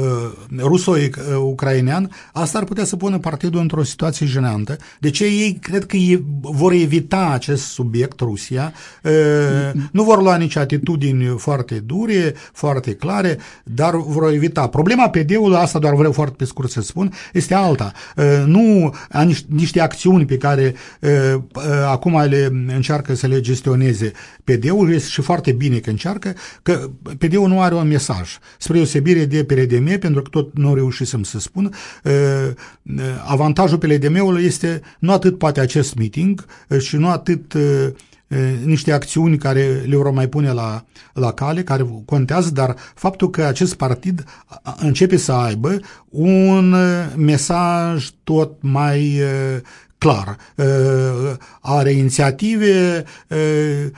ruso-ucrainean, asta ar putea să pună partidul într-o situație jenantă. De ce ei cred că ei vor evita acest subiect, Rusia, uh, nu vor lua nici atitudini foarte dure, foarte clare, dar vor evita. Problema PD-ului, asta doar vreau foarte pe scurt să spun, este alta. Uh, nu a niște, niște acțiuni pe care uh, uh, acum le încearcă să le gestioneze PD-ul este și foarte bine că încearcă, că PD-ul nu are un mesaj. Spre deosebire de PLDM, pentru că tot nu reușisem să spun, uh, uh, avantajul PLDM-ului este nu atât poate acest meeting uh, și nu atât uh, uh, niște acțiuni care le vor mai pune la, la cale, care contează, dar faptul că acest partid a- începe să aibă un uh, mesaj tot mai uh, clar. Uh, Are inițiative uh, uh,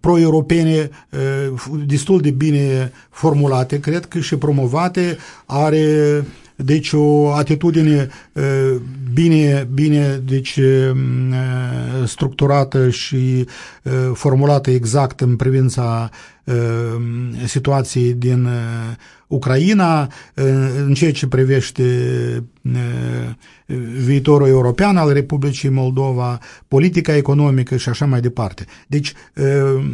pro-europene uh, destul de bine formulate, cred că și promovate, are deci o atitudine uh, bine, bine deci, uh, structurată și uh, formulată exact în privința uh, situației din uh, Ucraina, uh, în ceea ce privește uh, viitorul european al Republicii Moldova, politica economică și așa mai departe. Deci uh,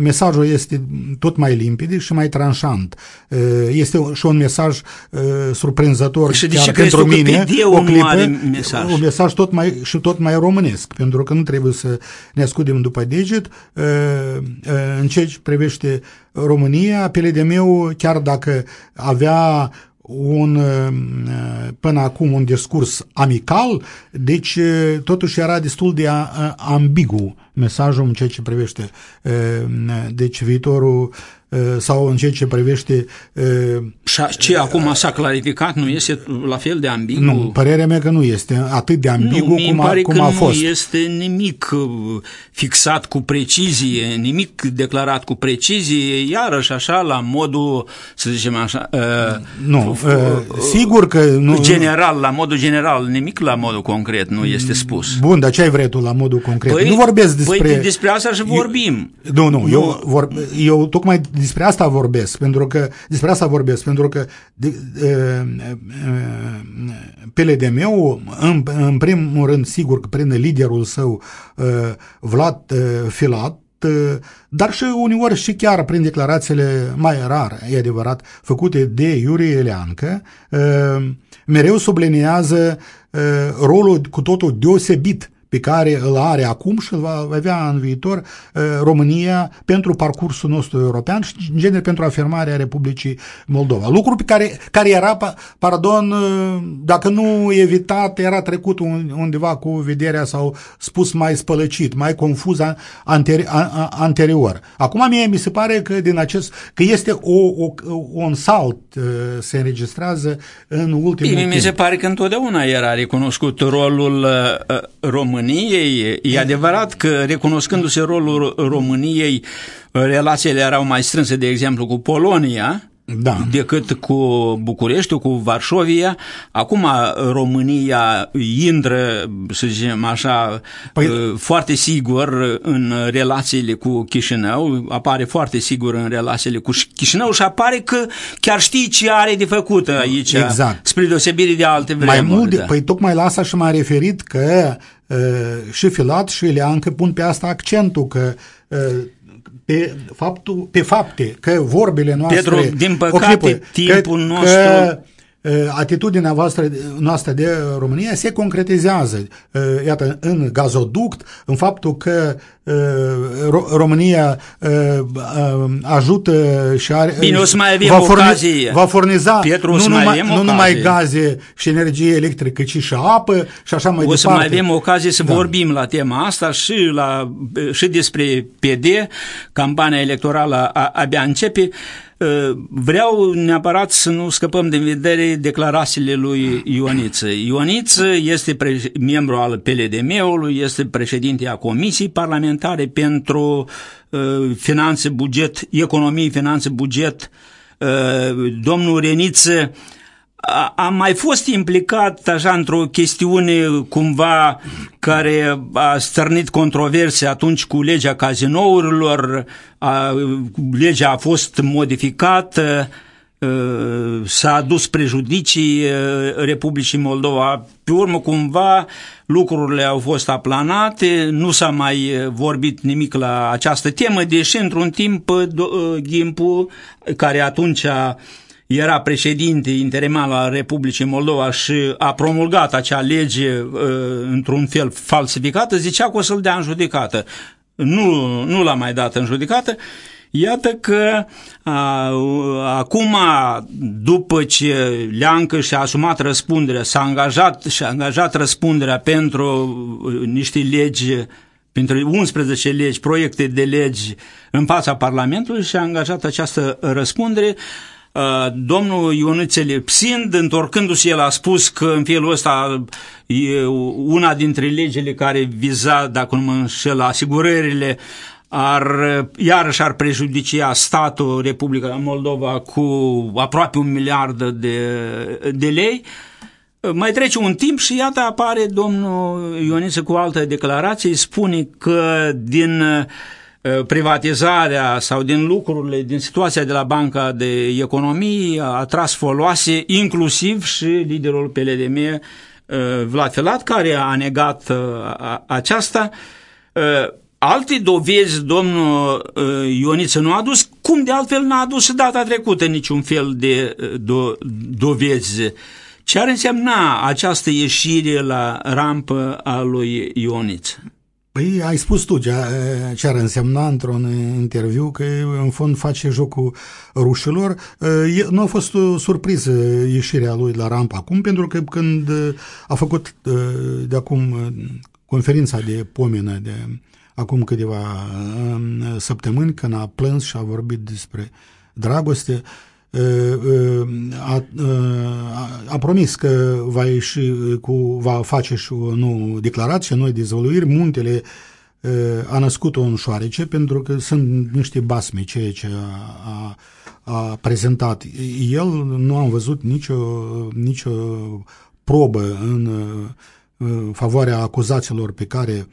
mesajul este tot mai limpede și mai tranșant. Uh, Este și un mesaj uh, surprinzător Și de chiar ce crezi pentru tu că mine, PD-ul o nu clipă, are mesaj? un mesaj tot mai, și tot mai românesc, pentru că nu trebuie să ne ascundem după deget. Uh, uh, În ceea ce privește România, PLDM-ul, chiar dacă avea un, uh, până acum un discurs amical, deci uh, totuși era destul de uh, ambigu mesajul în ceea ce privește uh, deci viitorul uh, sau în ceea ce privește uh, Și a- ce acum s-a clarificat nu este la fel de ambigu? nu, părerea mea că nu este atât de ambigu nu, mie cum, îmi a, pare cum că a nu fost. este nimic uh, fixat cu precizie, nimic declarat cu precizie, iarăși așa la modul, să zicem așa, uh, Nu, uh, sigur că nu. general, la modul general, nimic la modul concret nu este spus. Bun, dar ce ai vrea tu la modul concret? nu vorbesc despre... Păi despre asta și vorbim. Nu, nu, eu, vor, eu tocmai despre asta vorbesc, pentru că despre asta vorbesc, pentru că de, uh, PLDM-ul, în, în primul rând, sigur că prin liderul său, uh, Vlad uh, Filat, dar și uneori și chiar prin declarațiile mai rare, e adevărat, făcute de Iurie Eleancă, mereu subliniază rolul cu totul deosebit pe care îl are acum și îl va avea în viitor uh, România pentru parcursul nostru european și, în genere, pentru afirmarea Republicii Moldova. Lucru pe care, care era, pardon, uh, dacă nu evitat, era trecut undeva cu vederea sau spus mai spălăcit, mai confuz anteri, anterior. Acum mie mi se pare că din acest, că este o, o, un salt uh, se înregistrează în ultimul Bine, mi se pare că întotdeauna era recunoscut rolul României României, e adevărat că recunoscându-se rolul României, relațiile erau mai strânse, de exemplu, cu Polonia, da. decât cu Bucureștiul, cu Varșovia. Acum România intră, să zicem așa, păi... Uh, foarte sigur în relațiile cu Chișinău, apare foarte sigur în relațiile cu Chișinău și apare că chiar știi ce are de făcut aici, exact. spre deosebire de alte vremuri. Mai mult, da. păi tocmai la asta și m-a referit că uh, și Filat și Leancă pun pe asta accentul, că uh, pe, faptul, pe fapte, că vorbele noastre... Petru, din păcate, clipă, timpul că, nostru... Că, atitudinea voastră noastră de România se concretizează, iată, în gazoduct, în faptul că România ajută și are, Bine, o să mai avem va, ocazie. va furniza Pietru, nu, numai, nu numai gaze și energie electrică, ci și apă și așa mai o departe. O să mai avem ocazie să da. vorbim la tema asta și, la, și despre PD, campania electorală abia începe. Ă, vreau neapărat să nu scăpăm din vedere declarațiile lui Ioniță. Ioniță este membru al PLDM-ului, este președinte a Comisiei Parlamentare pentru uh, Finanțe, Buget, Economie, Finanțe, Buget. Uh, domnul Reniță am mai fost implicat așa într-o chestiune cumva care a stărnit controverse atunci cu legea cazinourilor, a, legea a fost modificată, s-a adus prejudicii Republicii Moldova. Pe urmă, cumva, lucrurile au fost aplanate, nu s-a mai vorbit nimic la această temă, deși într-un timp Gimpu, care atunci a era președinte interimal al Republicii Moldova și a promulgat acea lege uh, într-un fel falsificată, zicea că o să-l dea în judecată. Nu, nu l-a mai dat în judecată. Iată că a, acum, după ce Leancă și-a asumat răspunderea, s-a angajat și-a angajat răspunderea pentru uh, niște legi pentru 11 legi, proiecte de legi în fața Parlamentului și a angajat această răspundere, Uh, domnul Ionuțele Psind, întorcându-se, el a spus că în felul ăsta e una dintre legile care viza, dacă nu mă înșel, asigurările ar, iarăși ar prejudicia statul Republica Moldova cu aproape un miliard de, de lei. Mai trece un timp și iată apare domnul Ioniță cu altă declarație, spune că din uh, Uh, privatizarea sau din lucrurile, din situația de la Banca de Economie a tras foloase inclusiv și liderul PLDM uh, Vlad Felat, care a negat uh, aceasta. Alte dovezi domnul Ioniță nu a adus, cum de altfel n-a adus data trecută niciun fel de do- dovezi. Ce ar însemna această ieșire la rampă a lui Ioniță? Păi ai spus tu ce, ce ar însemna într-un interviu că în fond face jocul rușilor. Nu a fost surpriză ieșirea lui la rampa acum, pentru că când a făcut de acum conferința de pomenă de acum câteva săptămâni, când a plâns și a vorbit despre dragoste, a, a promis că va, ieși cu, va face și o nouă declarație, noi dezvăluiri. Muntele a născut-o în șoarece pentru că sunt niște basme ceea ce a, a, a prezentat. El nu am văzut nicio, nicio probă în favoarea acuzațiilor pe care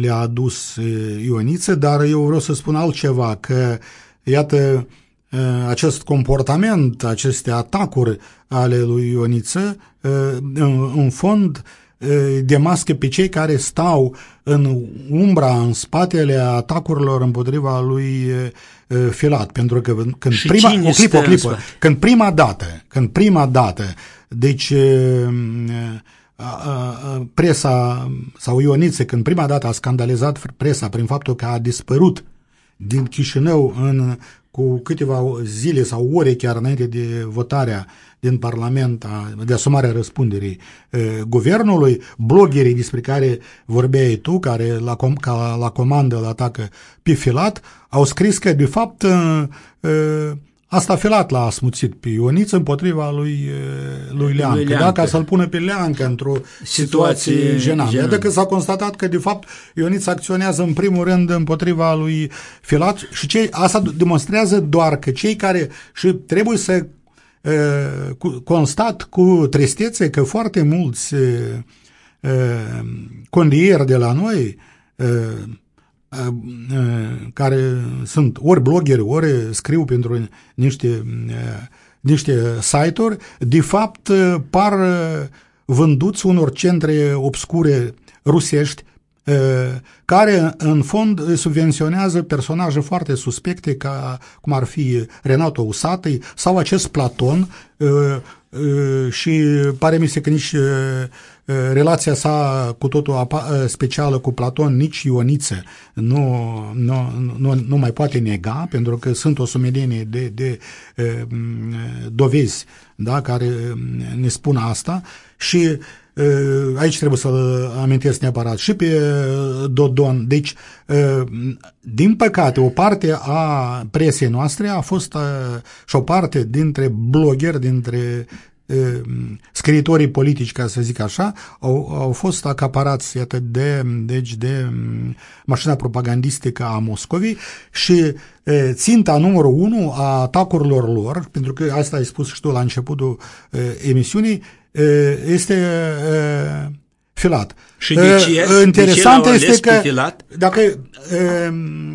le-a adus Ioniță, dar eu vreau să spun altceva, că iată Uh, acest comportament, aceste atacuri ale lui Ioniță, uh, în fond, demasche pe cei care stau în umbra, în spatele atacurilor împotriva lui Filat. Pentru că când Și prima, cine o clipă, o stă în clipă, spate? când prima dată, când prima dată, deci a, a, a, presa sau Ioniță, când prima dată a scandalizat presa prin faptul că a dispărut din Chișinău în, cu câteva zile sau ore chiar înainte de votarea din Parlament, a, de asumarea răspunderii e, guvernului, bloggerii despre care vorbeai tu, care la, com, ca la comandă îl atacă pe filat, au scris că de fapt e, e, Asta Filat l-a asmuțit pe Ioniță împotriva lui, e, lui Leancă, Lui da? Leancă. ca să-l pună pe Leancă într-o situație, Situație jenantă. jenantă. Iată că s-a constatat că, de fapt, Ioniță acționează în primul rând împotriva lui Filat și cei, asta demonstrează doar că cei care și trebuie să e, cu, constat cu tristețe că foarte mulți e, e, condieri de la noi e, e, care sunt ori blogeri, ori scriu pentru niște, e, niște site-uri, de fapt e, par e, vânduți unor centre obscure rusești e, care în fond subvenționează personaje foarte suspecte ca cum ar fi Renato Usatăi sau acest Platon e, e, și pare mi se că nici e, e, relația sa cu totul apa- e, specială cu Platon, nici Ioniță nu, nu, nu, nu mai poate nega, pentru că sunt o sumedenie de, de e, m, dovezi da, care ne spun asta și e, aici trebuie să-l amintesc neapărat și pe Dodon. Deci, e, din păcate, o parte a presei noastre a fost e, și o parte dintre blogeri, dintre e, scriitorii politici, ca să zic așa, au, au fost acaparați iată, de, deci, de m, mașina propagandistică a Moscovei și e, ținta numărul unu a atacurilor lor, pentru că asta ai spus și tu la începutul e, emisiunii, e, este e, Filat. Și de ce? E, De ce Interesant l-au ales este pe că Filat? dacă e,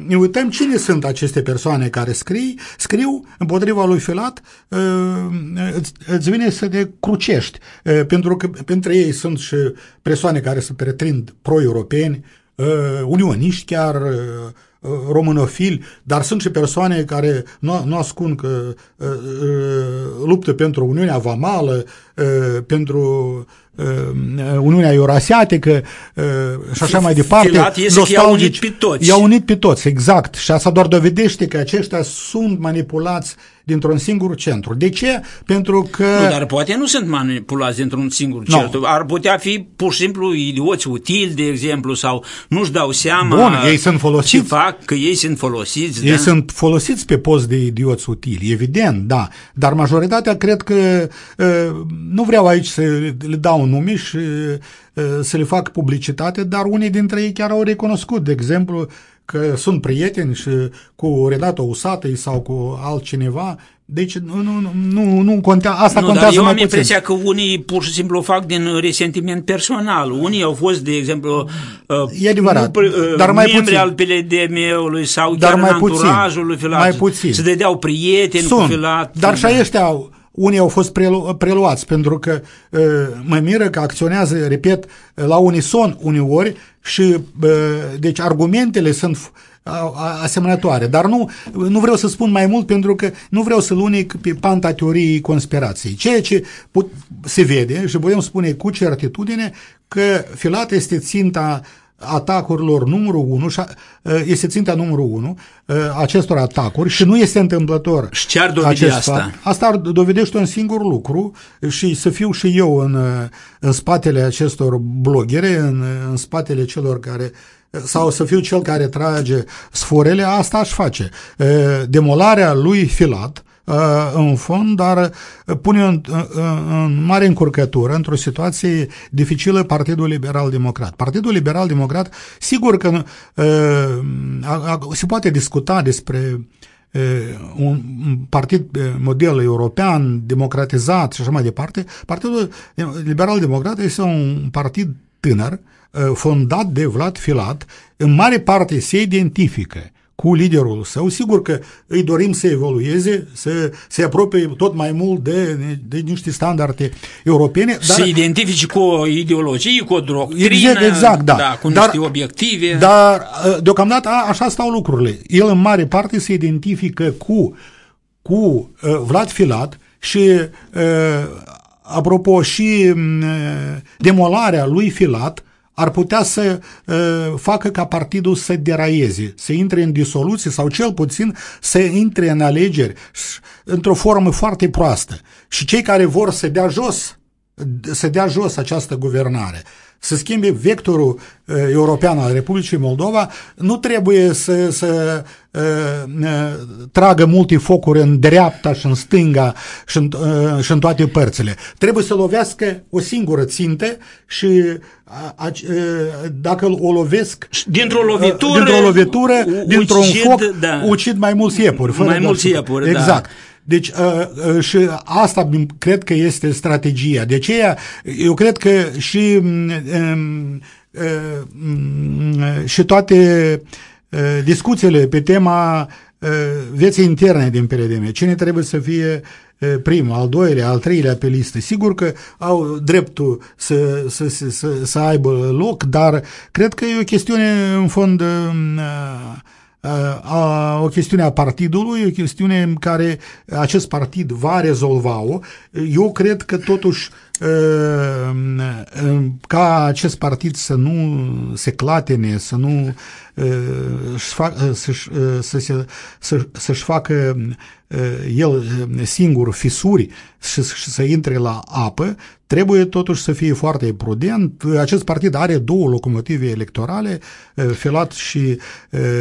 ne uităm cine sunt aceste persoane care scrii, scriu împotriva lui Filat, e, îți, îți vine să te crucești, e, pentru că pentru ei sunt și persoane care se pretrind pro-europeni, e, unioniști chiar, e, românofili, dar sunt și persoane care nu, nu ascund că uh, uh, luptă pentru Uniunea Vamală, uh, pentru uh, Uniunea Eurasiatică uh, și așa mai departe. Filat iese că i-a nostalgici. unit pe toți. I-a unit pe toți, exact. Și asta doar dovedește că aceștia sunt manipulați dintr-un singur centru. De ce? Pentru că... Nu, dar poate nu sunt manipulați dintr-un singur Nu. centru. Ar putea fi pur și simplu idioți utili, de exemplu, sau nu-și dau seama Bun, ei sunt folosiți. ce fac, că ei sunt folosiți. Ei da? sunt folosiți pe post de idioți utili, evident, da. Dar majoritatea cred că uh, nu vreau aici să le dau nume și uh, să le fac publicitate, dar unii dintre ei chiar au recunoscut, de exemplu, că sunt prieteni și cu Renato Usatăi sau cu altcineva, deci nu, nu, nu, nu, nu contează, asta nu, contează dar eu mai am puțin. impresia că unii pur și simplu o fac din resentiment personal. Unii au fost, de exemplu, uh, E adevărat, nu, uh, dar mai membri puțin. al PLDM-ului sau Dar chiar mai în puțin. anturajul lui Filat. Mai puțin. Se dădeau prieteni cu Sunt, Filat. dar și ăștia au- unii au fost prelu- preluați pentru că uh, mă miră că acționează, repet, la unison uneori și uh, deci argumentele sunt f- a- a- asemănătoare, dar nu, nu vreau să spun mai mult pentru că nu vreau să-l unic pe panta teoriei conspirației. Ceea ce put, se vede și putem spune cu certitudine că Filat este ținta atacurilor numărul 1 și a- este ținta numărul 1 acestor atacuri și nu este întâmplător. Și ce ar dovedi acest asta? fapt. Asta ar dovedește un singur lucru și să fiu și eu în, în spatele acestor blogere, în, în spatele celor care sau să fiu cel care trage sforele, asta aș face. E, Demolarea lui Filat, e, în fond, dar pune în, în, în mare încurcătură, într-o situație dificilă, Partidul Liberal Democrat. Partidul Liberal Democrat, sigur că e, a, a, se poate discuta despre e, un un partid e, model european, democratizat și așa mai departe, Partidul Liberal Democrat este un partid tânăr, e, fondat de Vlad Filat, în mare parte se identifică cu liderul său. Sigur că îi dorim să evolueze, să se apropie tot mai mult de, de niște standarde europene. Dar, să identifice cu o ideologie, cu o doctrină, exact, exact, da. da cu dar, niște obiective. Dar deocamdată așa stau lucrurile. El în mare parte se identifică cu, cu uh, Vlad Filat și uh, apropo și uh, demolarea lui Filat ar putea să uh, facă ca partidul să deraieze, să intre în disoluție sau cel puțin să intre în alegeri într-o formă foarte proastă. Și cei care vor să dea jos, să dea jos această guvernare, să schimbe vectorul uh, european al Republicii Moldova, nu trebuie să, să uh, uh, tragă multe focuri în dreapta și în stânga și în, uh, și în toate părțile. Trebuie să lovească o singură țintă și a, a, uh, dacă o lovesc dintr-o lovitură, dintr-o lovitură dintr-un foc, da. ucid mai mulți iepuri. Fără mai mulți iepuri, exact. Da. Deci uh, uh, și asta cred că este strategia. De aceea eu cred că și um, uh, și toate discuțiile pe tema vieții interne din PRDM, cine trebuie să fie primul, al doilea, al treilea pe listă. Sigur că au dreptul să, să, să, să, să aibă loc, dar cred că e o chestiune în fond a, o chestiune a partidului, o chestiune în care acest partid va rezolva-o. Eu cred că totuși ca acest partid să nu se clatene, să nu să-și, să se, să, să-și facă el singur fisuri și, și să intre la apă, trebuie totuși să fie foarte prudent. Acest partid are două locomotive electorale, Filat și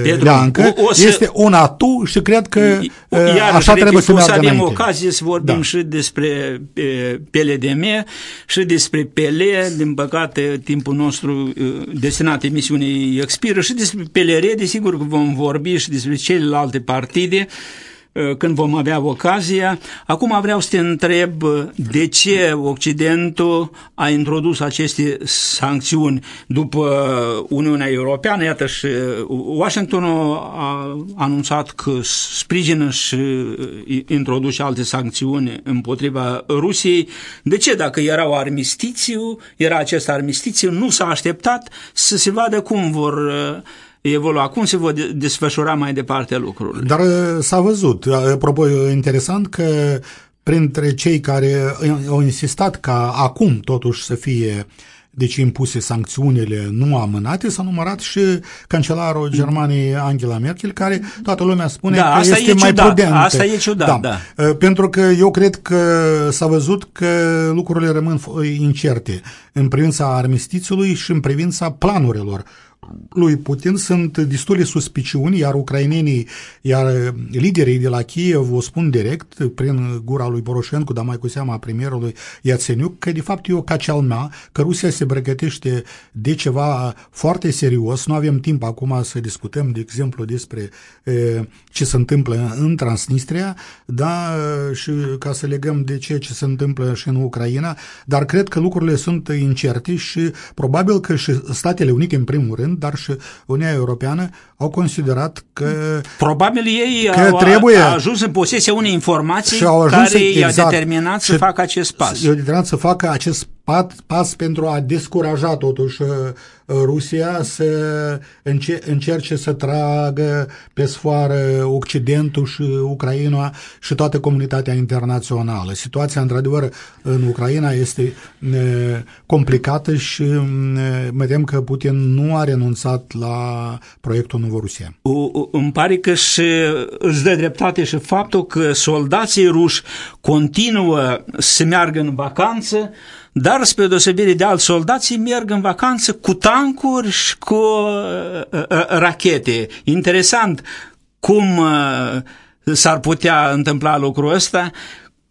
Pedro, Leancă. O, o să... Este un atu și cred că Iar, așa trebuie să meargă să avem înainte. ocazie să vorbim da. și despre PLDM și despre PL, din păcate timpul nostru destinat emisiunii expiră și despre PLR, desigur că vom vorbi și despre celelalte partide. Uh, când vom avea ocazia. Acum vreau să te întreb uh, de ce Occidentul a introdus aceste sancțiuni după Uniunea Europeană. Iată și uh, Washingtonul a anunțat că sprijină și introduce alte sancțiuni împotriva Rusiei. De ce? Dacă era o armistițiu, era acest armistițiu, nu s-a așteptat să se vadă cum vor evolua, cum se vor desfășura mai departe lucrurile. Dar uh, s-a văzut, uh, apropo, interesant că printre cei care au insistat ca acum totuși să fie deci impuse sancțiunile nu amânate, s-a numărat și cancelarul Germaniei Angela Merkel, care toată lumea spune da, că asta este e mai ciudat, prudent. Asta e ciudat, da. da. Uh, pentru că eu cred că s-a văzut că lucrurile rămân incerte în privința armistițiului și în privința planurilor lui Putin sunt destule suspiciuni, iar ucrainenii, iar liderii de la Kiev o spun direct prin gura lui Boroșencu, dar mai cu seama premierului Iațeniuc, că de fapt e o cacealmea, că Rusia se pregătește de ceva foarte serios. Nu avem timp acum să discutăm, de exemplu, despre e, ce se întâmplă în Transnistria, da, și ca să legăm de ce ce se întâmplă și în Ucraina, dar cred că lucrurile sunt incerte și probabil că și Statele Unite, în primul rând, dar și Uniunea Europeană au considerat că Probabil ei că au, trebuie, au ajuns în posesia unei informații și au ajuns care exact, i-a determinat să facă acest pas. I-a determinat să facă acest pas pentru a descuraja totuși uh, Rusia să înce- încerce să tragă pe sfoară Occidentul și Ucraina și toată comunitatea internațională. Situația, într-adevăr, în Ucraina este complicată și mă tem că Putin nu a renunțat la proiectul Novorusia. Îmi pare că și îți dă dreptate și faptul că soldații ruși continuă să meargă în vacanță dar spre deosebire de alți soldați merg în vacanță cu tancuri și cu uh, uh, uh, rachete. Interesant cum uh, s-ar putea întâmpla lucrul ăsta,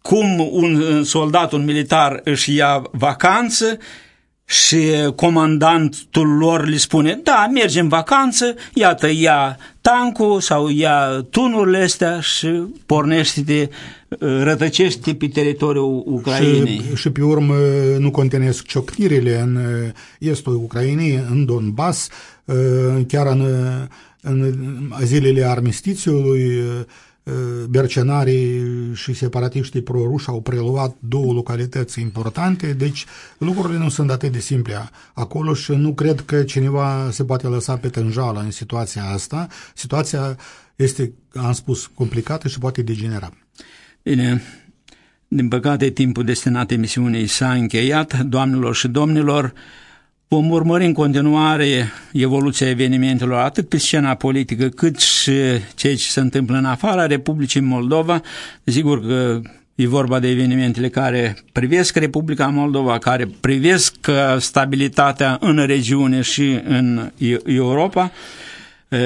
cum un soldat, un militar își ia vacanță și comandantul lor le spune, da, mergem în vacanță, iată, ia tancul sau ia tunurile astea și pornește-te rătăcește pe teritoriul Ucrainei. Și, și pe urmă nu contenesc ciocnirile în estul Ucrainei, în Donbass, chiar în în zilele armistițiului mercenarii și separatiștii pro-ruși au preluat două localități importante, deci lucrurile nu sunt atât de simple acolo și nu cred că cineva se poate lăsa pe tânjală în situația asta. Situația este, am spus, complicată și poate degenera. Bine, din păcate timpul destinat emisiunii s-a încheiat. Doamnelor și domnilor, Vom urmări în continuare evoluția evenimentelor atât pe scena politică cât și ceea ce se întâmplă în afara Republicii Moldova. Sigur că e vorba de evenimentele care privesc Republica Moldova, care privesc stabilitatea în regiune și în Europa.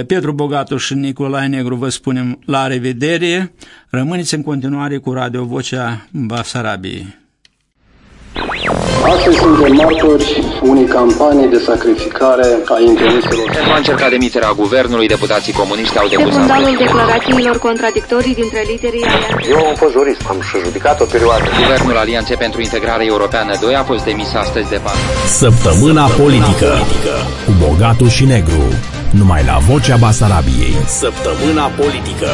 Petru Bogatuș și Nicolae Negru vă spunem la revedere. Rămâneți în continuare cu Radio Vocea Basarabiei. Astăzi suntem martori unei campanii de sacrificare a intereselor. Pentru a încerca demiterea guvernului, deputații comuniști au depus... Secundalul declarațiilor contradictorii dintre liderii alianței. Eu am fost jurist, am și judicat o perioadă. Guvernul Alianței pentru Integrare Europeană 2 a fost demis astăzi de parte. Săptămâna politică cu Bogatu și Negru. Numai la Vocea Basarabiei. Săptămâna politică.